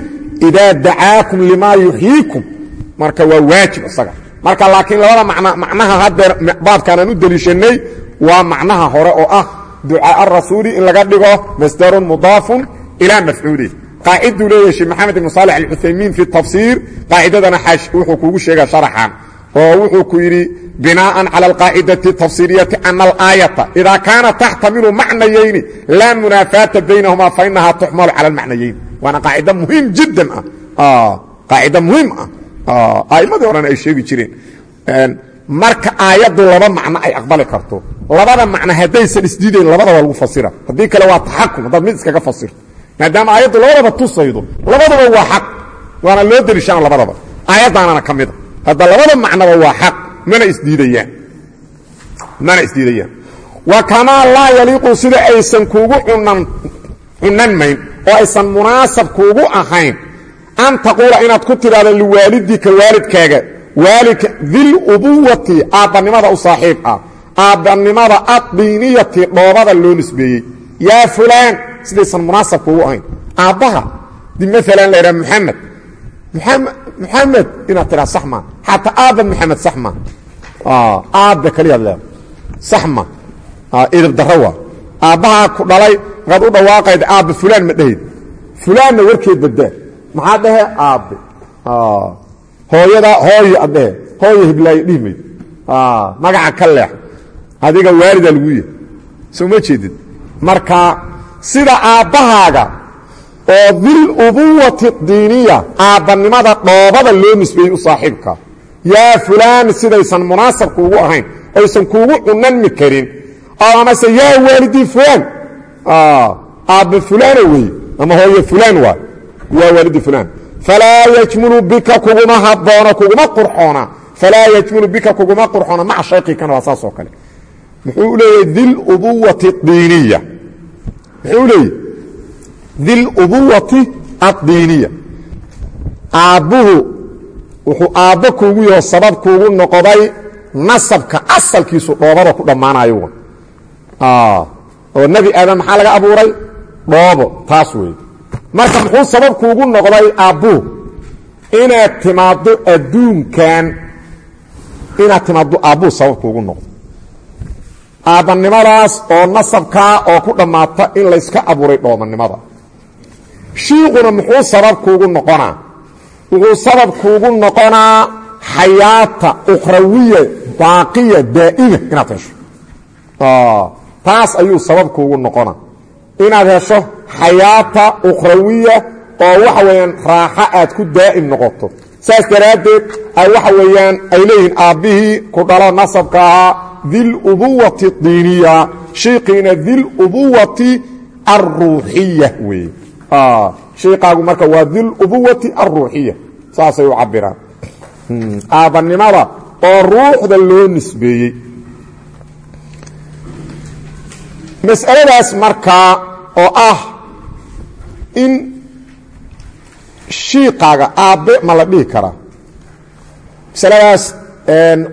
ida dacaakum lima yuxyiikum marka waa waajib isaga. Marka laakiin labada man macnaha haddeer baabkaanaan u deliishanay waa macnaha hore oo ah ducaaء rasuuli in laga dhigo masdarun mudaafun ilaa mafcuulih qaaciduu leeyahay sheekh maxamed ibnu saalax alcuthaymiin fi tafsiir qaacidadana wuxuu kuugu sheega sharaxan oo wuxuu ku yidhi binaaan cala alqaacidati tafsiiriyati ana alaayata idaa kaana taxtamilu macnayayni laa munaafaata baynahumaa fainahaa tuxmalu cala almacnayayni. Waana qaacid muhiim jiddan ah. Qaacid muhiim ah. A'imadii odhan ay sheegi jireen. Marka aayaddu laba macno ay aqbali karto. Labada macno haddaysan isdiidayn labada waa lagu fasira. Haddii kale waa taxakum haddaad mid iskaga fasirto maadaama aayaddu labadaba tusaydo labaduba waa xaq waana loo deliishaan labadaba. Aayaddaanana ka mida. Hadda labada macnoba waa xaq mana isdiidayaan. Mana isdiidayaan. Wa kamaa laa yaliiqu sida aysan kuugu cunan cunanmayn oo aysan munaasab kuugu ahayn. An taquula inaad ku tidhahdo liwaalidika waalidkaaga waalidka dilubuwati aabbanimada u saaxiib ah. Aabbanimada addiiniyati dhoobada loo nisbeeyey. Yaa fulaan sidaysan munaasab kuugu ahayn. Aabbaha di maalan la ydhaha muxamed muxamed inaad tidhahdo sax maa xataa aabba muxamed sax maa aabba keliyaad leeda sax ma edab darro waa aabbahaa ku dhalay markaad u dhawaaqayda aabbe fulaan ma dhahayd. Fulaanna warkeed badaa maxaa dhahe aabbe. Hooyada hooyo ad dhehe hooyo hiblaayo dhihi mayd. Magaca ka leex. Adiga waalidaa lagu yahay soo ma jeedid marka sida aabbahaaga oo dil ubuwati diiniya aabbanimada dhoobada loo nisbeeyey u saaxiibka. Yaa fulaan sidaysan munaasab kuugu ahayn oysan kuugu cunanmi karin. Amase yaa waalidii fulaan? Aabbe fulaana weeye ama hooye fulaan waay yaa waalidii fulaan. Falaa yajmulu bika kuguma haboono kuguma qurxoona. Falaa yajmulu bika kuguma qurxoona maca shaykikana waa saas oo kale. Muxuu leeyahay dilubuwati diiniya muxuu leeyahy dilubuwati addiiniya. Aabbuhu wuxuu aabbo kuugu yaho sabab kuugu noqoday nasabka asalkiisu dhoobada ku dhammaanayo oo nebi aadam maxaa laga abuuray? Dhoobo taas weeye. Marka muxuu sabab kuugu noqday aabbuhu? Inaad timaaddo adduunkan. Inaad timaaddo aabbuhu sabab kuugu noqdo aabbannimadaas oo nasabkaa oo ku dhammaata in layska abuuray dhoobannimada shiiquna muxuu sabab kuugu noqonaa? Wuxuu sabab kuugu noqonaa xayaata ukhrawiya baaqiya daa'ima inaad hesho. Taas ayuu sabab kuugu noqonaa. Inaad hesho xayaata ukhrawiya oo waxa weeyaan raaxo aad ku daa'im noqoto. Saas daraaddeed waxa weeyaan ay leeyihiin aabbihii ku dhalo nasabka ahaa dilubuwati diiniya. Shiiqiina dilubuwati alruuxiya weeye shiiqaagu marka waa dilubuwati alruuxiya saasay u cabiraan aabbannimada oo ruuxda loo nisbeeyey. Mas'aladaas markaa oo ah in shiiqaaga aabbe ma la dhihi karaa. Masaladaas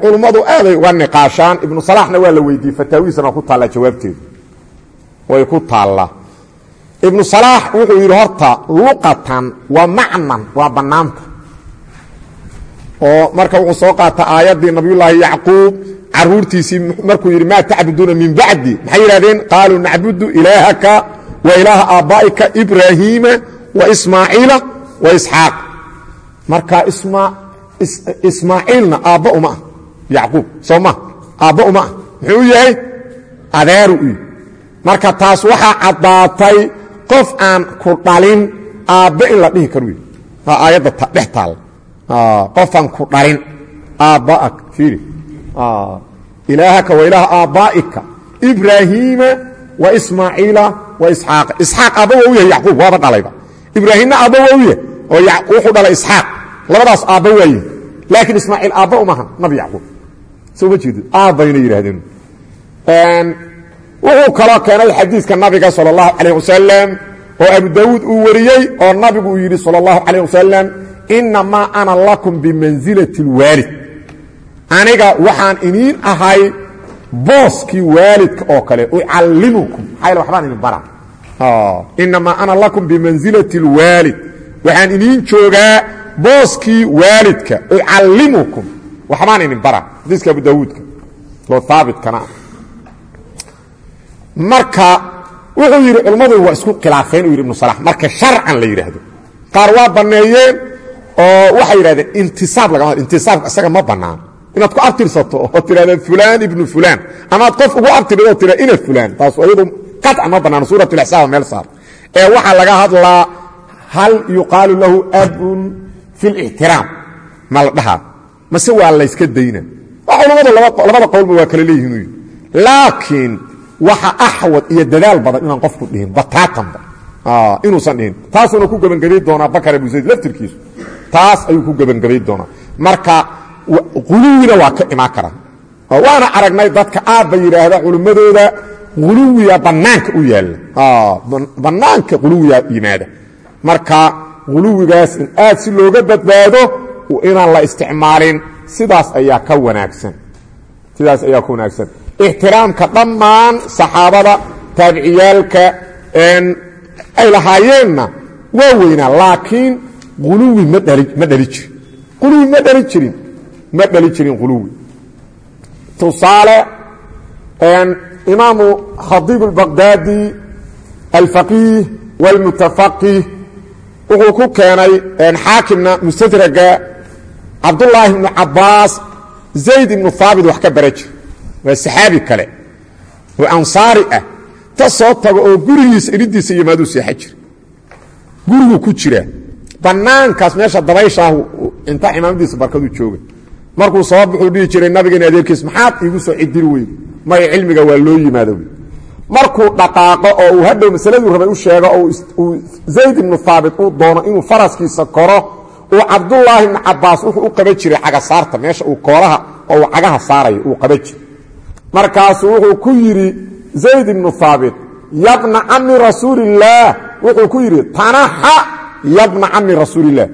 culummadu aaday uga niqaashaan. Ibnu salaxna waa la weydiiyey fataawihiisana waa ku taallaa jawaabteedu way ku taallaa ibnu salaax wuxuu yidhi horta luqatan waa macnan waa bannaanta oo marka wuxuu soo qaata aayaddii nabiyullaahi yacquub caruurtiisii markuu yidhi maa tacbuduuna min bacdi? Maxay yidhahdeen qaaluu nacbudu ilaahaka wa ilaaha aabbaa'ika ibraahiima wa ismaaciila wa isxaaq. Marka ismaaciilna aabba uma ah. Yacquub soo ma aabba uma ah. Muxuu yahay? Adeeru u marka taas waxaa caddaatay qof aan ku dhalin aabbe in la dhihi karo wy waa aayadda dhex taalla qofaan ku dhalin aabbaak fiiri. Ilaahaka wa ilaaha aabbaa'ika ibraahiima wa ismaaciila wa isxaaqa. Isxaaq aabba waa u yahay yacquub waaba dhalayba ibraahimna aabba waa u yahay oo wuxuu dhalay isxaaq labadaas aabba waaye. Laakiin ismaaciil aabba umahan nabi yacquub. Soo ma jeedo aabbayna yidhahdeen wuxuu kaloo keenay xadiidka nabiga sala allahu calayh wasalam oo abu daawuud uu wariyey oo nabigu uu yidhi sala allahu calayh wasalam inamaa ana lakum bimansilati lwaalid aniga waxaan iniin ahay booskii waalidka oo kale ucallimukum. Maxaa waxbaan idin bara inamaa ana lakum bimansilati lwaalid waxaan iniin joogaa booskii waalidka ucallimukum waxbaan idin bara xadiiska abu dawuudka loo haabitkana ah marka wuxuu yidhi culammadu waa isku khilaafeen uu yidhi ibnu salax. Marka sharcan la yidhaahdo. Qaar waa banneeyeen oo waxay yidhahdeen intisaab lagama intisaabka isaga ma bannaan inaad ku abtirsato oo tidhahda fulaan ibnu fulaan. Amaad qof ugu abtiridoo tira ina fulaan. Taas iyadu qaطcan ma bannaan suuratulixsaaba meel saar. Ee waxaa laga hadlaa hal yuqaalu lahu abun fi اlاxtiraam ma la dhahaa mase waa layska dayna. Culammadu labada qowlba waa kala leeyihiin uu yidhi. Laakiin waxa axwad iyo dadaal badan inaan qofku dhihin bataatanba. Inuusan dhihin. Taasuuna ku gebangabay doonaa bakar abu zayd laftirkiisu. Taas ayuu ku gebangabay doonaa. Marka quluwina waa ka imaan karaa waana aragnay dadka aabba yidhaahda culimmadooda quluwiya bannaanka u yaalla. Bannaanka quluwiya yimaada marka quluwigaas in aad si looga badbaado inaan la isticmaalin. Sidaas ayaa ka wanaagsan. Sidaas ayaa ka wanaagsan. Ixtiraamka dhammaan saxaabada taabiciyaalka ay lahaayeenna waa weynaa laakiin quluwi ma dhali jirin. Quluwi ma dhali jirin ma dhali jirin quluwi tusaale imaamu khadiib alfaqiih wاlmutafaqih wuxuu ku keenay xaakimna mustadraga cabdullaahi ibnu cabaas zayd ibnu haabit wax ka bara jir waa saxaabi kale oo ansaari ah. Ta soo tago oo gurigiisa iridiisa yimaaduu seexa jira guriguu ku jiraa bannaankaas meesha dabayshaah inta imaamadiisa barkaduu jooga. Markuu soo buxuu dhihi jiray nabigeena adeerkiis maxaad iigu soo cidiri weyde. Maya cilmiga waa loo yimaado markuu dhaqaaqo oo uu hadhow masaladuu rabay u sheego oo zayd ibnu haabit uu doono inuu faraskiisa koro uu cabdullaahi ibnu cabaas wuxuu u qaban jiray cagasaarta meesha uu kooraha oo uu cagaha saarayo uu qaban jiray. Markaasuu wuxuu ku yidhi zayd ibnu haabit yabna cami rasuulillaah wuxuu ku yidhi tanaxa yabna cami rasuulillaah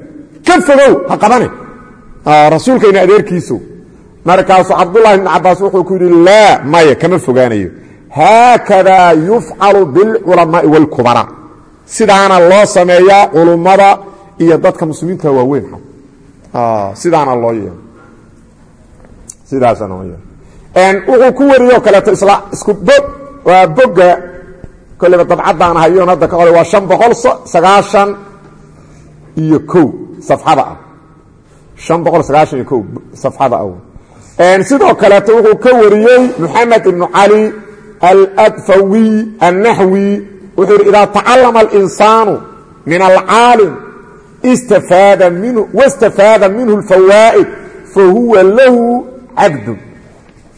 ka fogow ha qabane. Rasuulkayna adeerkiiso markaasuu cabdullahi ibnu cabaas wuxuu ku yidhi laa maya kama fogaanayo haakada يفعل biاlculamaai wاlkubaraa sidaana loo sameeyaa culummada iyo dadka muslimiinta waaweyn sidaana loo yee sidaasana loo yee wuxuu ku wariyoo kaleeto isla isku bog waa bogga kolleyba dabcaddaan ahayoon hadda ka hore waa an boqol sagaashan iyo kow safxada ah an boqol sagaashan iyo kow safxada ah sidoo kaleeto wuxuu ka wariyey aladfawiy annaxwi wuxuu yidhi idaa tacallama alinsaanu min alcaalim istafaada minhu wastafaada minhu alfawaa'id fa huwa lahu cabdun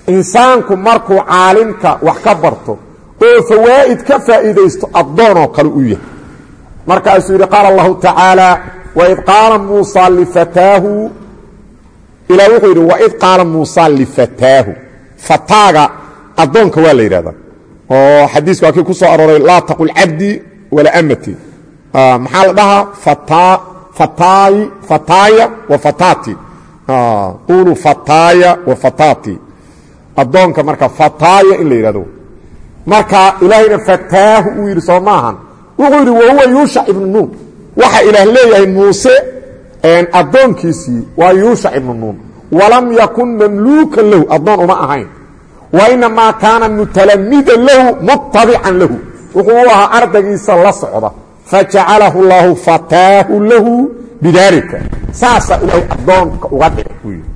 insaanku markuu caalimka wax ka barto oo fawaa'id ka faa'iidaysto addoonoo kale u yahay. Markaasuu yidhi qaala allahu tacaala waid qaala muusaa lifataahu ilah wuxuu yidhi waid qaala muusaa lifataahu. Fataaga addoonka waa la yidhahdaa. Oo xadiiska waa kii ku soo arooray laa taqul cabdi walaa amati maxaa la dhahaa? Fataaya wa fataati. Qulu fataaya wa fataati. Addoonka marka fataaya in la yidhahdo. Marka ilaahayna fataahu uu yidhi soo wuxuu yidhi wahuwa yuushac ibnu nuun. Waxa ilaah leeyahay muuse addoonkiisii waa yuushac ibnu nuun. Walam yakun mamluukan lahu addoon uma ahayn wainamaa kaana mutalamidan lahu mutabican lahu. Wuxuu u ahaa ardaygiisa la socda. Fajacalahu llaahu fataahu lahu bidaalika. Saasaa ilaahay addoonka uga dhigay buu yidhi.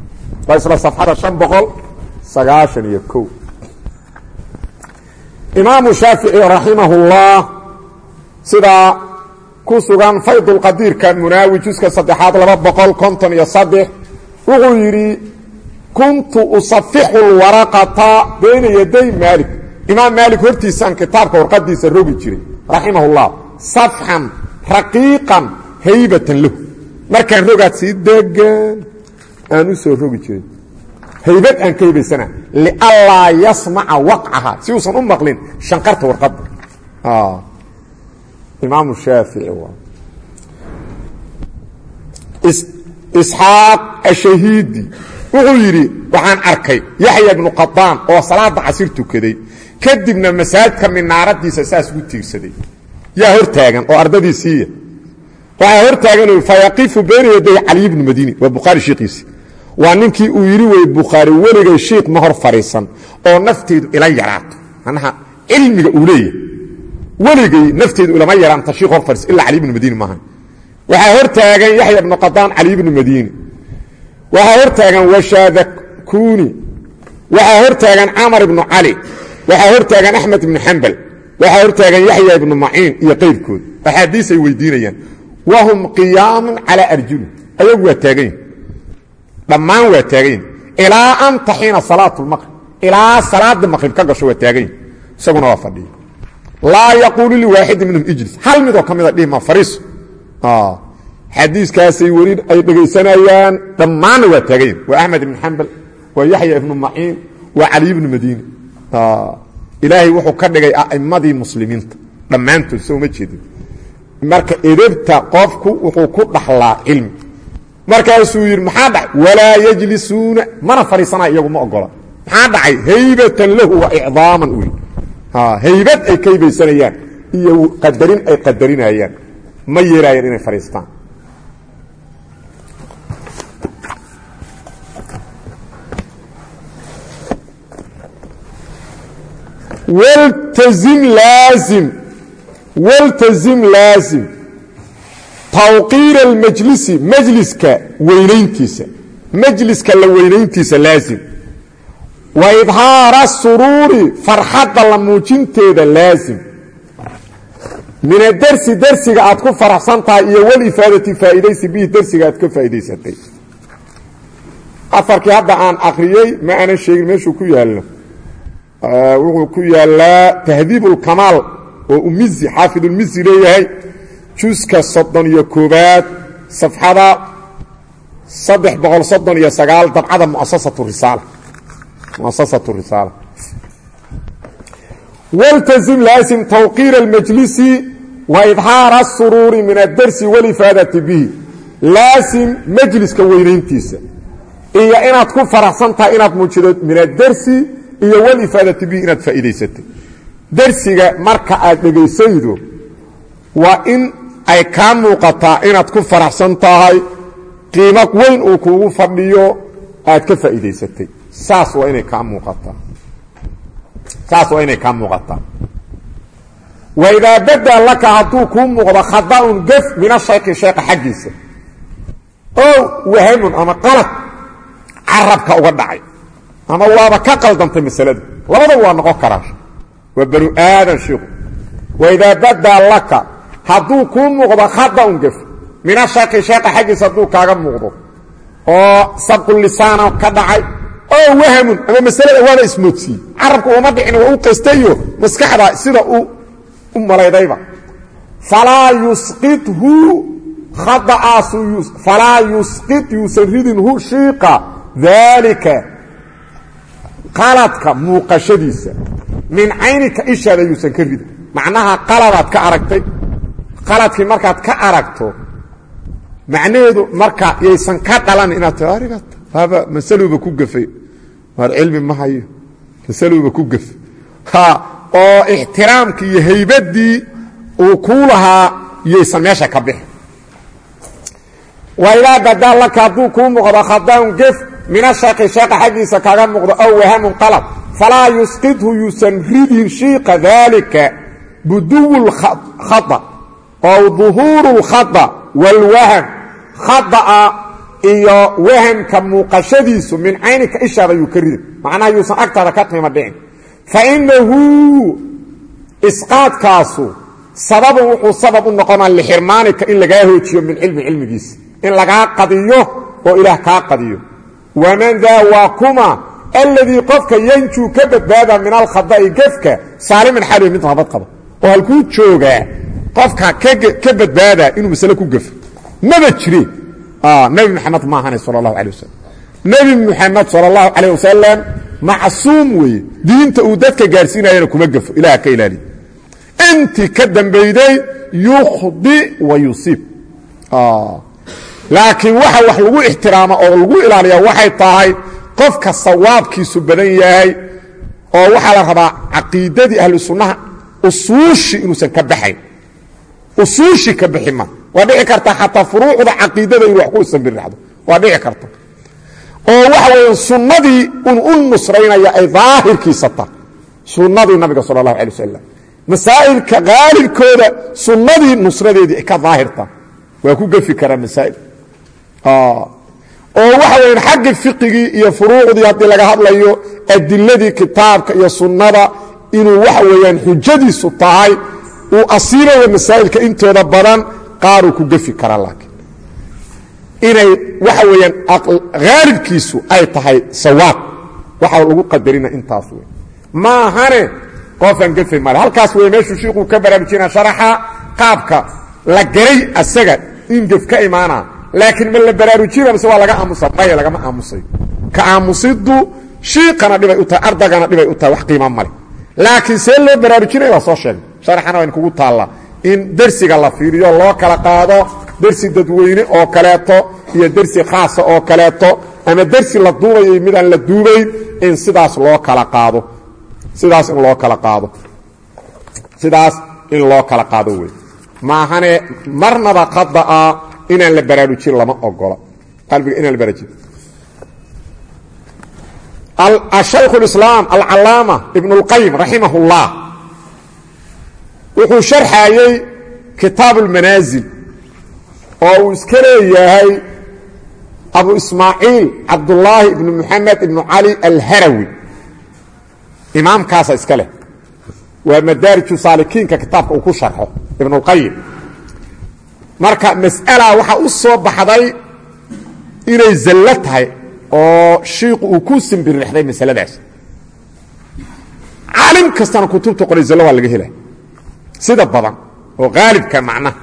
Waa isla safxada شhan boqol sagaashan iyo ko imaamu shaafici raximah اllah sidaa ku sugan faydulqadiirka munaawi juska saddexaad laba boqol konton iyo saddex wuxuu yidhi kuntu usafixu lwaraqata bayna yaday maalik. Imaam maalik hortiisaan kitaabka warqadiisa rogi jiray raximah اllah safxan raqiiqan haybatan lahu. Markaan rogaad sii degan aan u soo rogi jiray. Haybad aan ka haybaysana lianlaa yasmaca waqcaha. Si uusan u maqlin shanqarta warqadda. Imaamu shaafici isxaaq ashahiidi wuxuu yidhi waxaan arkay yaxya ibnu qadaan oo salaada casir tukaday. Kadibna masaajidka minaaradiisa saas ugu tiirsaday. Yaa hor taagan oo ardadiisiiya waxaa hor fayaqifu bayna yaday caliy bnu madiini waa bukhaari shiikiisi waa ninkii uu yidhi wey bukhaari weligay shiik ma hor oo nafteedu ila yaraato manaha cilmiga uu leeyahay. Weligay nafteedu ilama yaraanta shiik hor fadhiisan ilaa cali bnu madiini maaha waxaa hor taagan yaxya ibnu qadaan cali bnu waxaa hor taagan washaadakuni waxaa hor taagan camar ibnu cali waxaa hor taagan axmed ibnu xambal waxaa hor taagan yaxya ibnu maciin iyo qayrkood axaadiisay weydiinayaan. Wahum qiyaamun calaa arjuli. Ayagu waa taaganyihin dhammaan waa taaganyihin ilaa an taxiina salaat lmaqrib ilaa salaada maqrib ka gasho waa taaganyihin isaguna waa fadhiya. Laa yaquulu liwaaxidi minhum ijlis. Hal midoo ka mida dhihima fariiso xadiiskaasay weli ay dhegaysanayaan dhammaanna waa taagayin waa axmed ibnu xambal waa yaxya ibnu maciin waa cali ibnu madiini ilaahay wuxuu ka dhigay a'immadii muslimiinta. Dhammaantood soo ma jeedin. Marka edebta qofku wuxuu ku dhaxlaa cilmi. Markaasuu yidhi maxaa dhacay? Walaa yajlisuuna. Mana fadhiisanaya iyagu ma ogola. Maxaa dhacay? Haybatan lahu wa icdaaman uu yidhi. Haybad ay ka iyo qadarin ay qadarinayaan. Ma yeelaayaan inay fadhiistaan waltazim laazim tawqiira almajlisi majliska weynayntiisa majliska la weynayntiisa laazim wa idhaara suruuri farxadda la muujinteeda laazim min adersi dersiga aad ku faraxsan tahay iyo walifaadati faa'iidaysi bihi dersiga aad ka faa'idaysatay afarkii hadda aan akriyey ma aanan sheegin ku yaallo wuxuu ku yaalaa tahdiib ulkamaal oo umizi xaafid ulmizi leeyahay. Juska soddon iyo koobaad safxada saddex boqol soddon iyo sagaal dabcada muasasatu risaala. Muasasatu risaala. Waltazim laasim tawqiira almajlisi wa idhaara asuruuri min addarsi walifaadati bihi. Laasim majliska weynayntiisa. Iyo inaad ku faraxsan tahay inaad muujido min adarsi iyo walifaadati bihi inaad faa'iidaysatay. Dersiga marka aad dhegaysaydo waa in ay kaa muuqataa inaad ku faraxsan tahay qiimo weyn uu kuugu fadhiyo aad ka faa'iidaysatay. Saas waa inay kaa muuqataa. Saas waa inay kaa muuqataa. Waidaa badaa laka hadduu kuu muuqdo khada'un gef min ashayki sheekha xaggiisa. O wahamun ama qalad carabka uga dhacay ama waaba ka qaldantay masaladu. Labadaba waa noqon karaa. Waa banu aadan shiiku waidaa badaa laka hadduu kuu muuqdo khada'un gef. Min ashayki sheekha xaggiisa hadduu kaaga muuqdo. Oo sabqulisaana ka dhacay oo wahamun. Ama masalada waana ismoodsiiyey. Carabka uma dhicin waa u qastayo maskaxda sida u u malaydayba. Falaa yusqidhu khada'aasu falaa yusqid yuusan ridinhu shiiqa. Daalika qaladka muuqashadiisa min caynika ishaada yuusan ka ridin. Macnaha qaladaad ka aragtay qaladkii markaad ka aragto macnaheedu marka yaysan ka dhalan inaad ti ariga haba masaluuba ku gafay. Waar cilmi ma hayo masaluuba ku ha oo ixtiraamkii iyo haybaddii uu kuu lahaa yaysan meesha ka bixin. Waidaa badaa laka hadduu kuu muuqdo khadaan gef min ashaki sheeqa xaggiisa kaga muuqdo aw wahamun qalad falaa yusqidhu yuusan ridin shiiqa daalika buduwu lkhada oo duhuuru lkhada wاlwaham khada'a iyo wahamka muuqashadiisu min caynika ishaada yuu ka rida macnaha yuusan agtaada ka qiimo dhicin. Fainahu isqaadkaasu sababun wuxuu sabab u noqonaa lixirmaanika in lagaa hoojiyo min cilmi cilmigiisa in lagaa qadiyo oo ilaah kaa qadiyo waman daa waa kuma alladii qofka yanjuu ka badbaada min alkhada'i gefka saaliman xaaliyo mid nabad qaba oo halkuu joogaa qofka ka badbaada inuu masale ku gafo maba jire nebi moxamed maahane sal allahu alay wasalam nebi moxamed sal allahu calayh wasalam macsuum weeye diinta uu dadka gaarsiinayana kuma gafo ilaah ka ilaaliya intii ka dambeyday yukhdi wa yusiib laakiin waxa wax lagu ixtiraama oo lagu ilaaliya waxay tahay qofka sawaabkiisu badan yahay oo waxaa la rabaa caqiidadii ahlu sunnaha usuushi inuusan ka baxayn. Usuushi ka bixi ma. Waa dhici karta xataa furuucda caqiidada inu wax ku isambirixdo waa dhici karta. Oo waxa weya sunnadii un u nusraynaya ay daahirkiisa ta sunnadii nabiga sala allahu alay wasalam masaa'ilka qaalibkooda sunnadii nusradeedii ay ka daahirta waa ku gefi karaa masaa'il oo waxa weya xagga fiqigii iyo furuucdii haddii laga hadlayo adiladii kitaabka iyo sunnada inuu waxa weeyaan xujadiisu tahay uu asiilayo masaa'ilka intooda badan qaaruu ku gefi karaa laakiin. Inay waxa weeyaan haalibkiisu ay tahay sawaab. Waxa lagu qadarina intaas wey maahane qofaan gefi male. Halkaas wey meeshuu shiikhuu ka baraarujina sharaxa qaabka la garay asaga in gef ka imaana laakiin ma la baraarujina mise waa laga aamusa maya lagama aamusayo ka aamusiddu shiiqana dhibay u tahay ardagana dhibay u tahay wax qiima male laakiin see loo baraarujinaya waa soo sheegay. Sharaxana waa in kugu taallaa in dersiga la fiiriyo loo kala qaado dersi dadweyne oo kaleeto iyo dersi khaasa oo kaleeto ama dersi la duubayo midaan la duubayn in sidaas loo kala qaado. Sidaas in loo kala qaado. Sidaas in loo kala qaado wey. Maahane marnaba khada'a inaan la baraarujin lama ogola qalbiga inaan la baraarujin shaykh اislaam alcalaama ibn اlqayim raximah اllah wuxuu sharxayey kitaab اlmanaasil oo uu iska leeyahay abu ismaaciil cabdulaahi ibn muxamed ibn cali alharawi imaamkaasa iska leh waa madaariju saalikiinka kitaabka uu ku sharxo ibn اlqayim marka mas'ala waxaa u soo baxday inay zallo tahay oo shiiku uu ku simbirixday masaladaas. Caalim kastana kutubta qoray zallo waa laga helaya sida badan oo qaalibka macnaha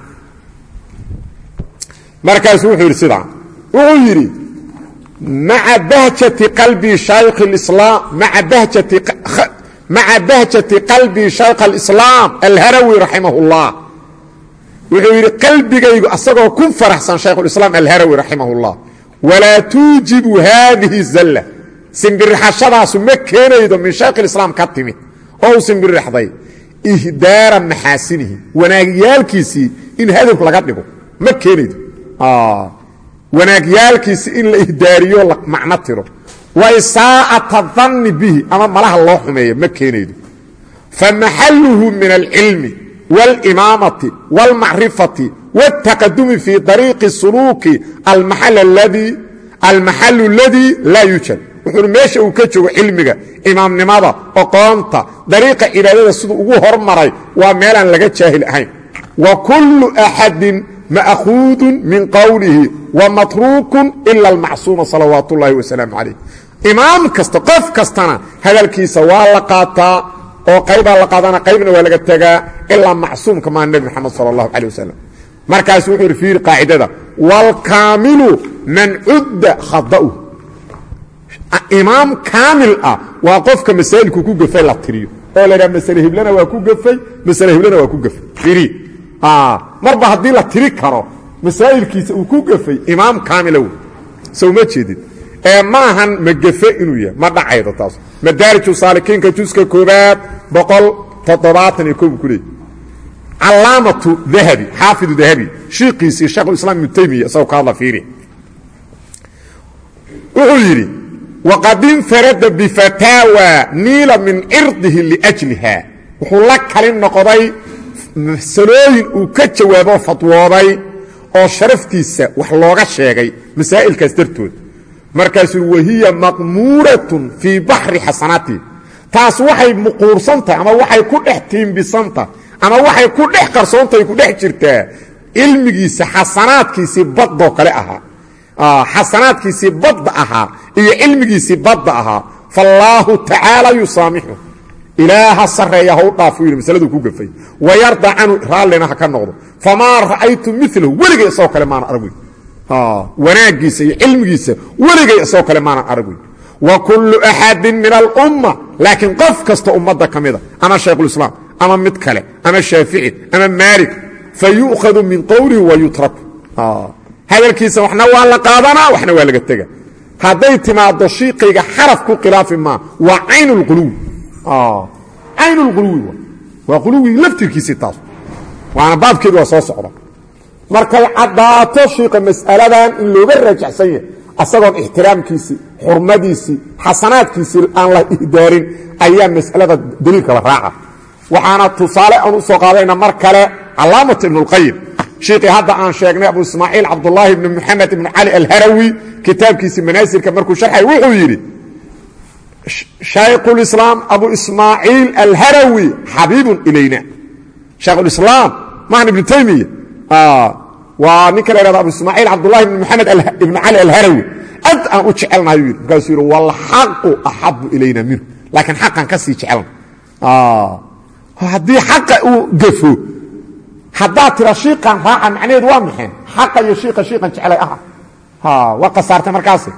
markaasu wuxuu yidhi sidaa wuxuu yidhi maca bahjati qalbii shaykh اlislaam maa bahjati maca bahjati qalbii shaykh alislaam alharawi raximah اllah wuxuu yidhi qalbigaygu asagoo ku faraxsan shaykhulislaam alharawi raximah اllah walaa tuujibu haadihi zalla. Simbirixashadaasu ma keenaydo min shaykhiislaam ka timid. Oo uu simbirixday ihdaara maxaasinihi wanaagyaalkiisii in hadaf laga dhigo ma keenaydo. Wanaagyaalkiisii in la ihdaariyo macno tiro. Wa isaa'ata danni bihi ama malaha loo xumeeyo ma keenaydo. Famaxaluhu min alcilmi wاlimaamati wاlmacrifati wاtaqadumi fii طariiqi suluuki almaxalu اladii laa yujad wuxuuna meesha uu ka joogo cilmiga imaamnimada oqoonta dariiqa cibaadada siduu ugu hormaray waa meelaan laga jaahil ahayn wa kullu axadin ma'khuudun min qowlihi wa matruukun ila almacsuuma salawaat ullaahi wasalaamu calayh imaam kasta qof kastana hadalkiisa waa la qaataa oo qaybaa la qaadana qaybna waa laga tegaa ilaa macsuumka maa nebi moxamed sala allahu calay wasalam markaasu wuxuu yidhi fiiri qaacidada waalkaamilu man cudda khada'u imaam kaamil ah waa qofka masaa'ilku ku gafay la tiriyo. Oo la ydhaha masale hiblana waa ku gafay masale hiblana waa ku gafay. Fiiri marba haddii la tiri karo masaa'ilkiisa uu ku gafay imaam kaamila wey sow ma jeedid ee maahan magafe inuu yahay ma dhacaydo taas. Madaariju saalikiinka juska koobaad boqol toddobaatan iyo koobu ku leey calaamatu dahabi xaafidu dahabi shiikiisii shekhulislaam ibnu taymiya isagoo ka hadla fiiri. Wuxuu yidhi waqad infarada bifataawa niila min cirdihi wuxuu la kali noqday masalooyin uu ka jawaabo fadwooday oo sharaftiisa wax looga sheegay masaa'ilkaas dartood markaasuu wahiya maqmuuratun fii baxri xasanaati. Taas waxay muquursan tahay ama waxay ku dhex tiimbisantah ama waxay ku dhex qarsoontahay ku dhex jirtaa cilmigiisa xasanaadkiisii baddoo kale ahaa. Xasanaadkiisii badda ahaa iyo cilmigiisii badda ahaa. Faallaahu tacaala yusaamixu. Ilaaha sarreeya ha u dhaafuu yidhi ku gafay. Wayarda canhu raallina ha ka noqdo. Famaa ra'aytu milahu weligay isagoo kale maana arag wanaagiisa iyo cilmigiisa weligay isagoo kale maanan arag wey wa kullu axadin min alumma laakiin qof kasta ummadda ka mida ama shaykhulislaam ama mid kale ama shaafici ama maalik fa min qowlihi wa yutraku hadalkiisa waxna waa la qaadanaa waxna waa laga tega hadday timaaddo shiiqayga xaraf ku khilaafi maa waa caynulquluwi caynulquluwi waa quluwigii laftirkiisii taas. Waana baabkeedu waa soo socda markay caddaato shiiqa mas'aladan in looga raajacsan yahay asagoon ixtiraamkiisii xurmadiisii xasanaadkiisii aan la ihdaarin ayaa mas'alada daliilka la raaca. Waxaana tusaale aan u soo qaadayna mar kale calaamatu ibnulqayim shiiqii hadda aan sheegnay abu ismaaciil cabdulaahi ibni moxamed ibnu cali alharawi kitaabkiisii manaasirka markuu sharxay wuxuu yidhi shaykhulislaam abu ismaaciil alharawi xabiibun ilayna. Shaykhulislaam maahan ibnu taymiya waa ninka la hahdo abu ismaaciil cabdulahi ibn moxamed ibnu cali alharawi. Aad aan u jecelnahay yidhi. Markaasuu yidhi walxaqu axabu ilayna minhu. Laakiin xaqan ka sii jecelna haddii xaqa uu gafo haddaad tira shiiqan raaca macnaheedu waa maxeen xaqa iyo shiiqa shiiqan jecelay aha. Waa kasaartay markaasi.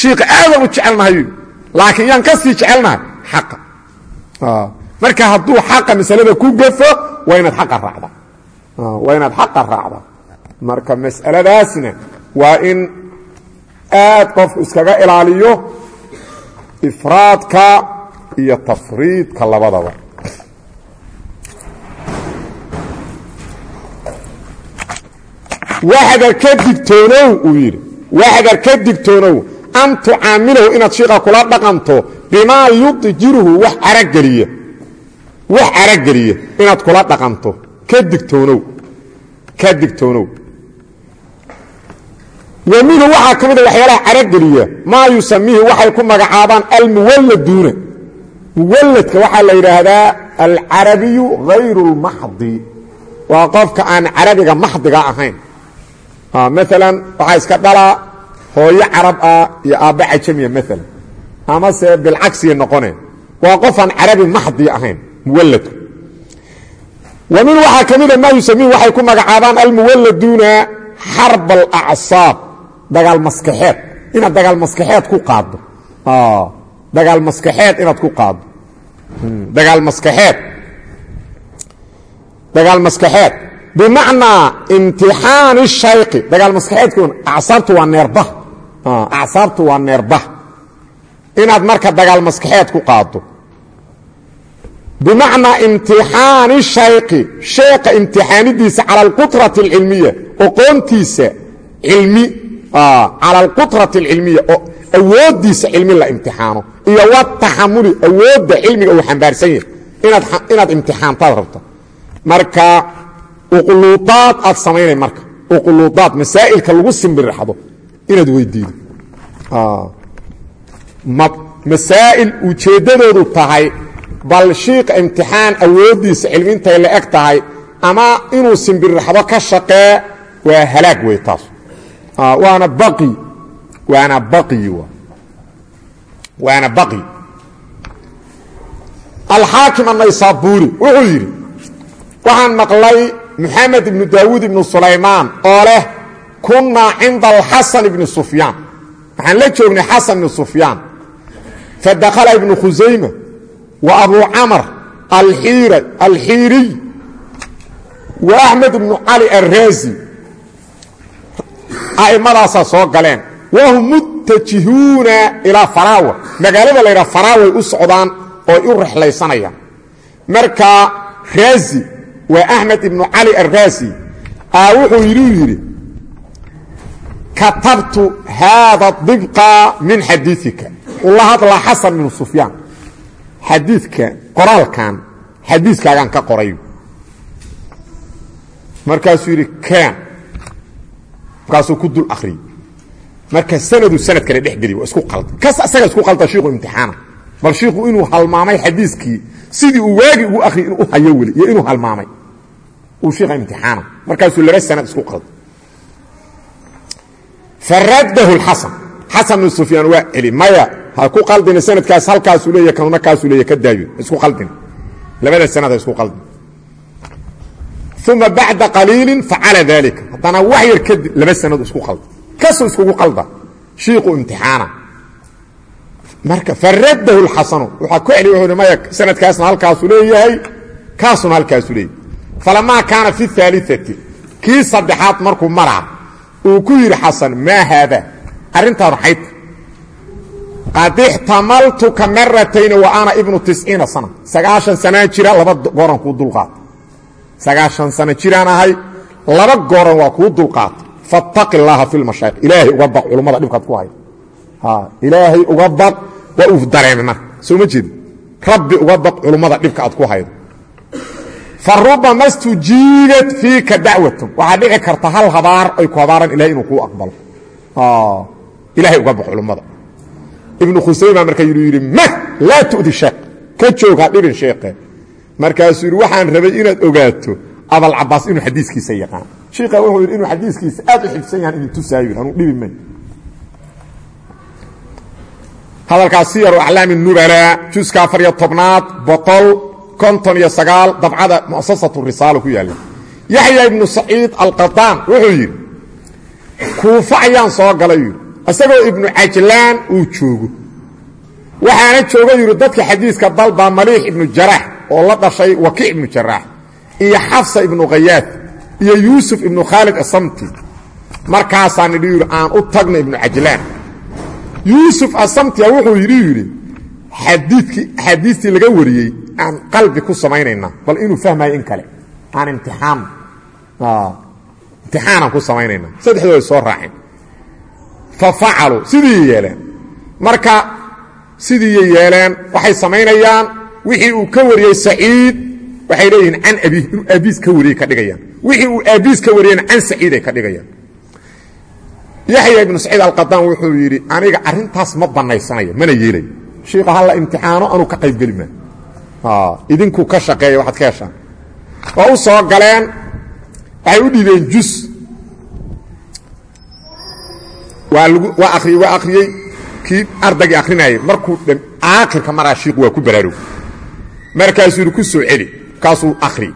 Shiiqa aadaan u jecelnahay yidhi. Laakiin yaan ka sii jecelnahay xaqa. Marka hadduu xaqa masalada ku gafo waa inaad xaqa raacda waa inaad xaqa raacda marka mas'aladaasna waa in aad qofku iskaga ilaaliyo ifraadka iyo tafriidka labadaba. Waxdar ka digtoonow uu yidhi. Waxdar ka digtoonow. An tucaamilahu inaad shiiqa kula dhaqanto bimaa yudjiruhu wax carageliya wax carageliya inaad kula dhaqanto ka digtoonow wa minhu waxaa ka mida waxyaalaha carageliya maa yusamiihi waxay ku magacaabaan almuwalladuuna. Muwalladka waxaa la yidhaahdaa alcarabiyu hayru اlmaxdi waa qofka aan carabiga maxdiga ahayn. Maalan waxaa iska dhalaa hooyo carab ah iyo aabba cajamiya maalan amase bilcagsiya noqone. Waa qof aan carabi ahayn muwalladku wa min waxaa ka mida maa yusamiihi waxay ku magacaabaan almuwalladuuna xarb alacsaab dagaal maskaxeed inaad dagaal maskaxeed ku qaaddo. Dagaal maskaxeed inaad ku qaaddo. Dagaal maskaxeed. Dagaal maskaxeed. Bimacnaa imtixaani shayqi. Dagaal maskaxeedku acsaabtu waa neerbah acsaabtu waa neerbah inaad marka dagaal maskaxeed ku qaaddo bimacnaa imtixaani shayqi sheeqa imtixaanidiisa cala alqutrati alcilmiya oqoontiisa cilmi cala alqutrati alcilmiya oo awooddiisa cilmi la imtixaano iyo wataxamuli awoodda cilmiga uu xambaarsan yahay inaad imtixaantaad rabto marka uquluudaad aad samaynay marka uquluudaad masaa'ilka lagu simbirixdo inaad weydiido masaa'il ujeeddadoodu tahay bal shiiqa imtixaan awooddiisa cilmi la eg tahay ama inuu simbirixdo ka shaqee waa halaag wey taas. Waana baqi waana baqi waana baqi. Alxaakim annaysaabuuri wuxuu yidhi waxaan maqlay moxamed ibnu daawuud ibnu sulaymaan oo leh kunnaa cinda alxasan ibni sufyaan waxaan la joognay xasan ibni sufyaan. Fadakhala wa abuu camar alxiiriy wa axmed ibnu cali alraazi a'immadaasaa soo galeen. Wahum muttajihuuna ilaa faraawa magaalada la ydhaha faraaway u socdaan ooy u rexlaysanayaan. Marka raazi waa axmed ibnu cali alraazi aa wuxuu yidhi yidhi katabtu haada dibqa min xadiiika ula hadlaa xasan sufyaan xadiidka qoraalkan xadiiskaagaan ka qoray markaasuu yidhi ken markaasuu ku dul akriyey marka sanadu sanad kale dhex geli waa isku qalda kas asaga isku qalda shiiku imtixaana. Bal shiiku inuu halmaamay xadiiskii sidii uu waagi ugu akriy inuu hayo weli iyo inuu halmaamay uu shiika imtixaana. Markaasuu laba sanad isku qalda faradahu xasan xasan bnu sufyaan waa celi maya ha ku qaldina sanadkaas halkaasuu leeya kanuna kaasuu leeya ka daayo. Isku qaldin. Labada sanad ha isku qaldin. Uma bacda qaliili facala dalika haddana wax yar kadib laba sanad isku qalda ka soo iskugu qalda. Shiiqu imtixaana. Marka faradahu xasanu waxaa ku celi wuxuu maya sanadkaasna halkaasuu leeyahay kaasuna halkaasuu leeyahay. Falamaa kaana fi اaaliثati kii saddexaad markuu maraa uu ku yidhi xasan maa haada arrintaan xayta qad ixtamaltuka maratayn wa ana ibnu tisciina sana sagaashan sanaa jira laba gooran kuu dulqaata sagaashan sano jiraan ahay laba gooran waa kuu dulqaata fattaqi اllaaha fi lmashaaiq ilaahay uga baq culummada dhibkaad ku hay ilaahay uga baq waa uu dareemay marka soo ma jeedi rabbi uga baq culummada dhibka aad ku haydo fa rubama stujiibat fiika dacwatun. Waxaa dhici karta hal habaar ay ku habaaran ilahay inuu kuu aqbalo. Ilahay uga baq culummada ibnu khusayma marka yuu yidhi ma laa tu'di sheekh ka joog ha dhibin sheekhe. Markaasuu yidhi waxaan rabay inaad ogaato abalcabaas inuu xadiiskiisa yaqaan. Shiika wuxuu yidhi inuu xadiiskiisa aad u xifsan yahan idin tusaayo anuu dhibi may hadalkaas siyaru aclaami nubalaa juska afariyo tobnaad boqol konton iyo sagaal dabcada muasasatu risaalo ku yaalla. Yaxya ibnu saciid alqadaan wuxuu yidhi kuufa ayaan soo galay yidhi isagoo ibnu cajlaan uu joogo. Waxaana jooga dadka xadiiska dalbaa maliix ibnu jaraax oo la dhashay wakiic ibnu jaraax iyo xafsa ibnu khayaad iyo yuusuf ibnu khaalid asamti. Markaasaan idhi yidhi aan u tagna ibnu cajlaan yuusuf asamtia wuxuu yidhi yidhi xadiikii axaadiistii laga wariyey aan qalbi ku samaynaynaa bal inuu fahmayo in kale. Aan imtixaan imtixaanaan ku samaynaynaa saddexdooda soo raaceen fa facaluu sidii yeeleen. Marka sidiiyay yeeleen waxay samaynayaan wixii uu ka wariyey saciid waxay leeyihiin can abiih inuu aabiis ka wariyey ka dhigayaan. Wixii uu aabiis ka wariyeyna can saciid ay ka dhigayaan. Yaxya ibnu saciid alqadaan wuxuu yidhi aniga arrintaas ma bannaysanayo mana yeelayo shiika halla imtixaano anuu ka qaybgeli maa idinku ka shaqeeya waxaad ka heshaan waa u soo galeen waxay u dhiibeen jus waa akhriyey kii ardagii akhrinayay markuu aakhirka maraa shiiku waa ku baraarug. Markaasuu yidhi ku soo celi. Markaasuu akhriyey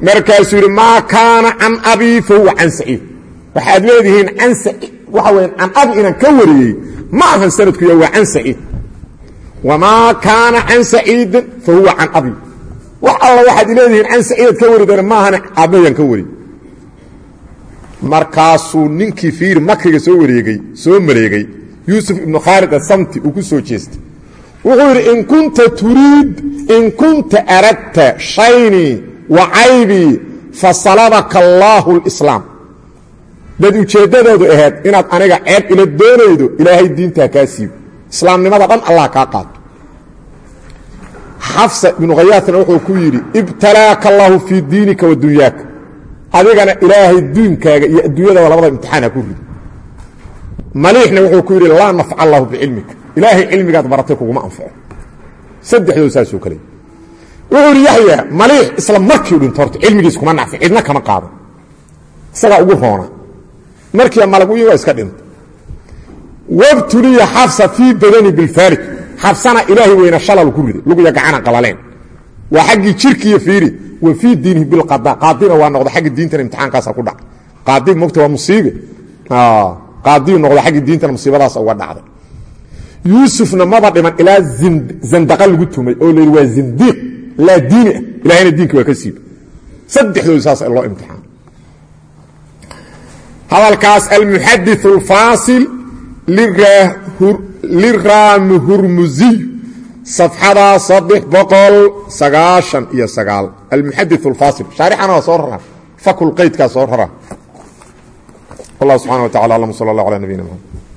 markaasuu yidhi maa kaana can abii fa huwa can saciid. Waxaad leedihiin waxa weya can abi inaan ka wariyey ma ahan sanadkuya waa can saciid. Wamaa kaana can saciidin fa huwa can abi. Wax alla waxaad leedihiin can saciidad ka waridana maahan aabbayaan ka wari markaasuu ninkii fiir makriga soo wareegey soo mareegay yuusuf ibnu khaalid asamti uu ku soo jeestay. Wuxuu yidhi in kunta turiid in kunta aradta shaynii wa caybii fasalabaka allaahu lislaam dad ujeeddadoodu ahayd inaad aniga ceeb ila doonaydo ilaahay diintaa kaa siibo islaamnimada dhan allah kaa qaato. Xafsa ibnu khayaasna wuxuu ku yidhi ibtalaaka allaahu fii diinika wa dunyaaka adigana ilaahay diinkaaga iyo adduunyadaba labada imtixaan ha ku rido maliixna wuxuu ku yidhi laa nafca allahu bicilmika ilaahay cilmigaad baratay kuguma anfaco saddexdood saasoo kale wuxuu yidhi yaxya maliix isla markiiu dhinto horta cilmigiis kuma nacfin cidna kama qaado isagaa ugu roona. Markiiba malag u waa iska dhinta wabtuliya xafsa fii badani bilfaarij xabsana ilaahay weyna shalal ku riday luguya gacana qalaleen waa xaggii jirkiiyo fiiri. Wa fii diinihi bilqada qaadina waa noqda xagga diintana imtixaankaasa ku dhacay qaadi mogta waa musiibe. Qaadiyu noqda xagga diintana musiibadaas uga dhacday. Yuusufna maba dhiman ilaa zandaqa lagu tumay oo la yidhi waa zindiiq. Laa diini ah. Ilahayna diinka waa ka siiba saddexdoodu saas loo imtixaan. Hadalkaas almuxadith alfaasil liraami hurmuziy safxada saddex boqol sagaashan iyo sagaal almuxadith alfaasil shaarixana waa soo raraa fakul qaydkaa soo raraa wallah subxana wa tacala alam sala allah ala nabiyina mxamed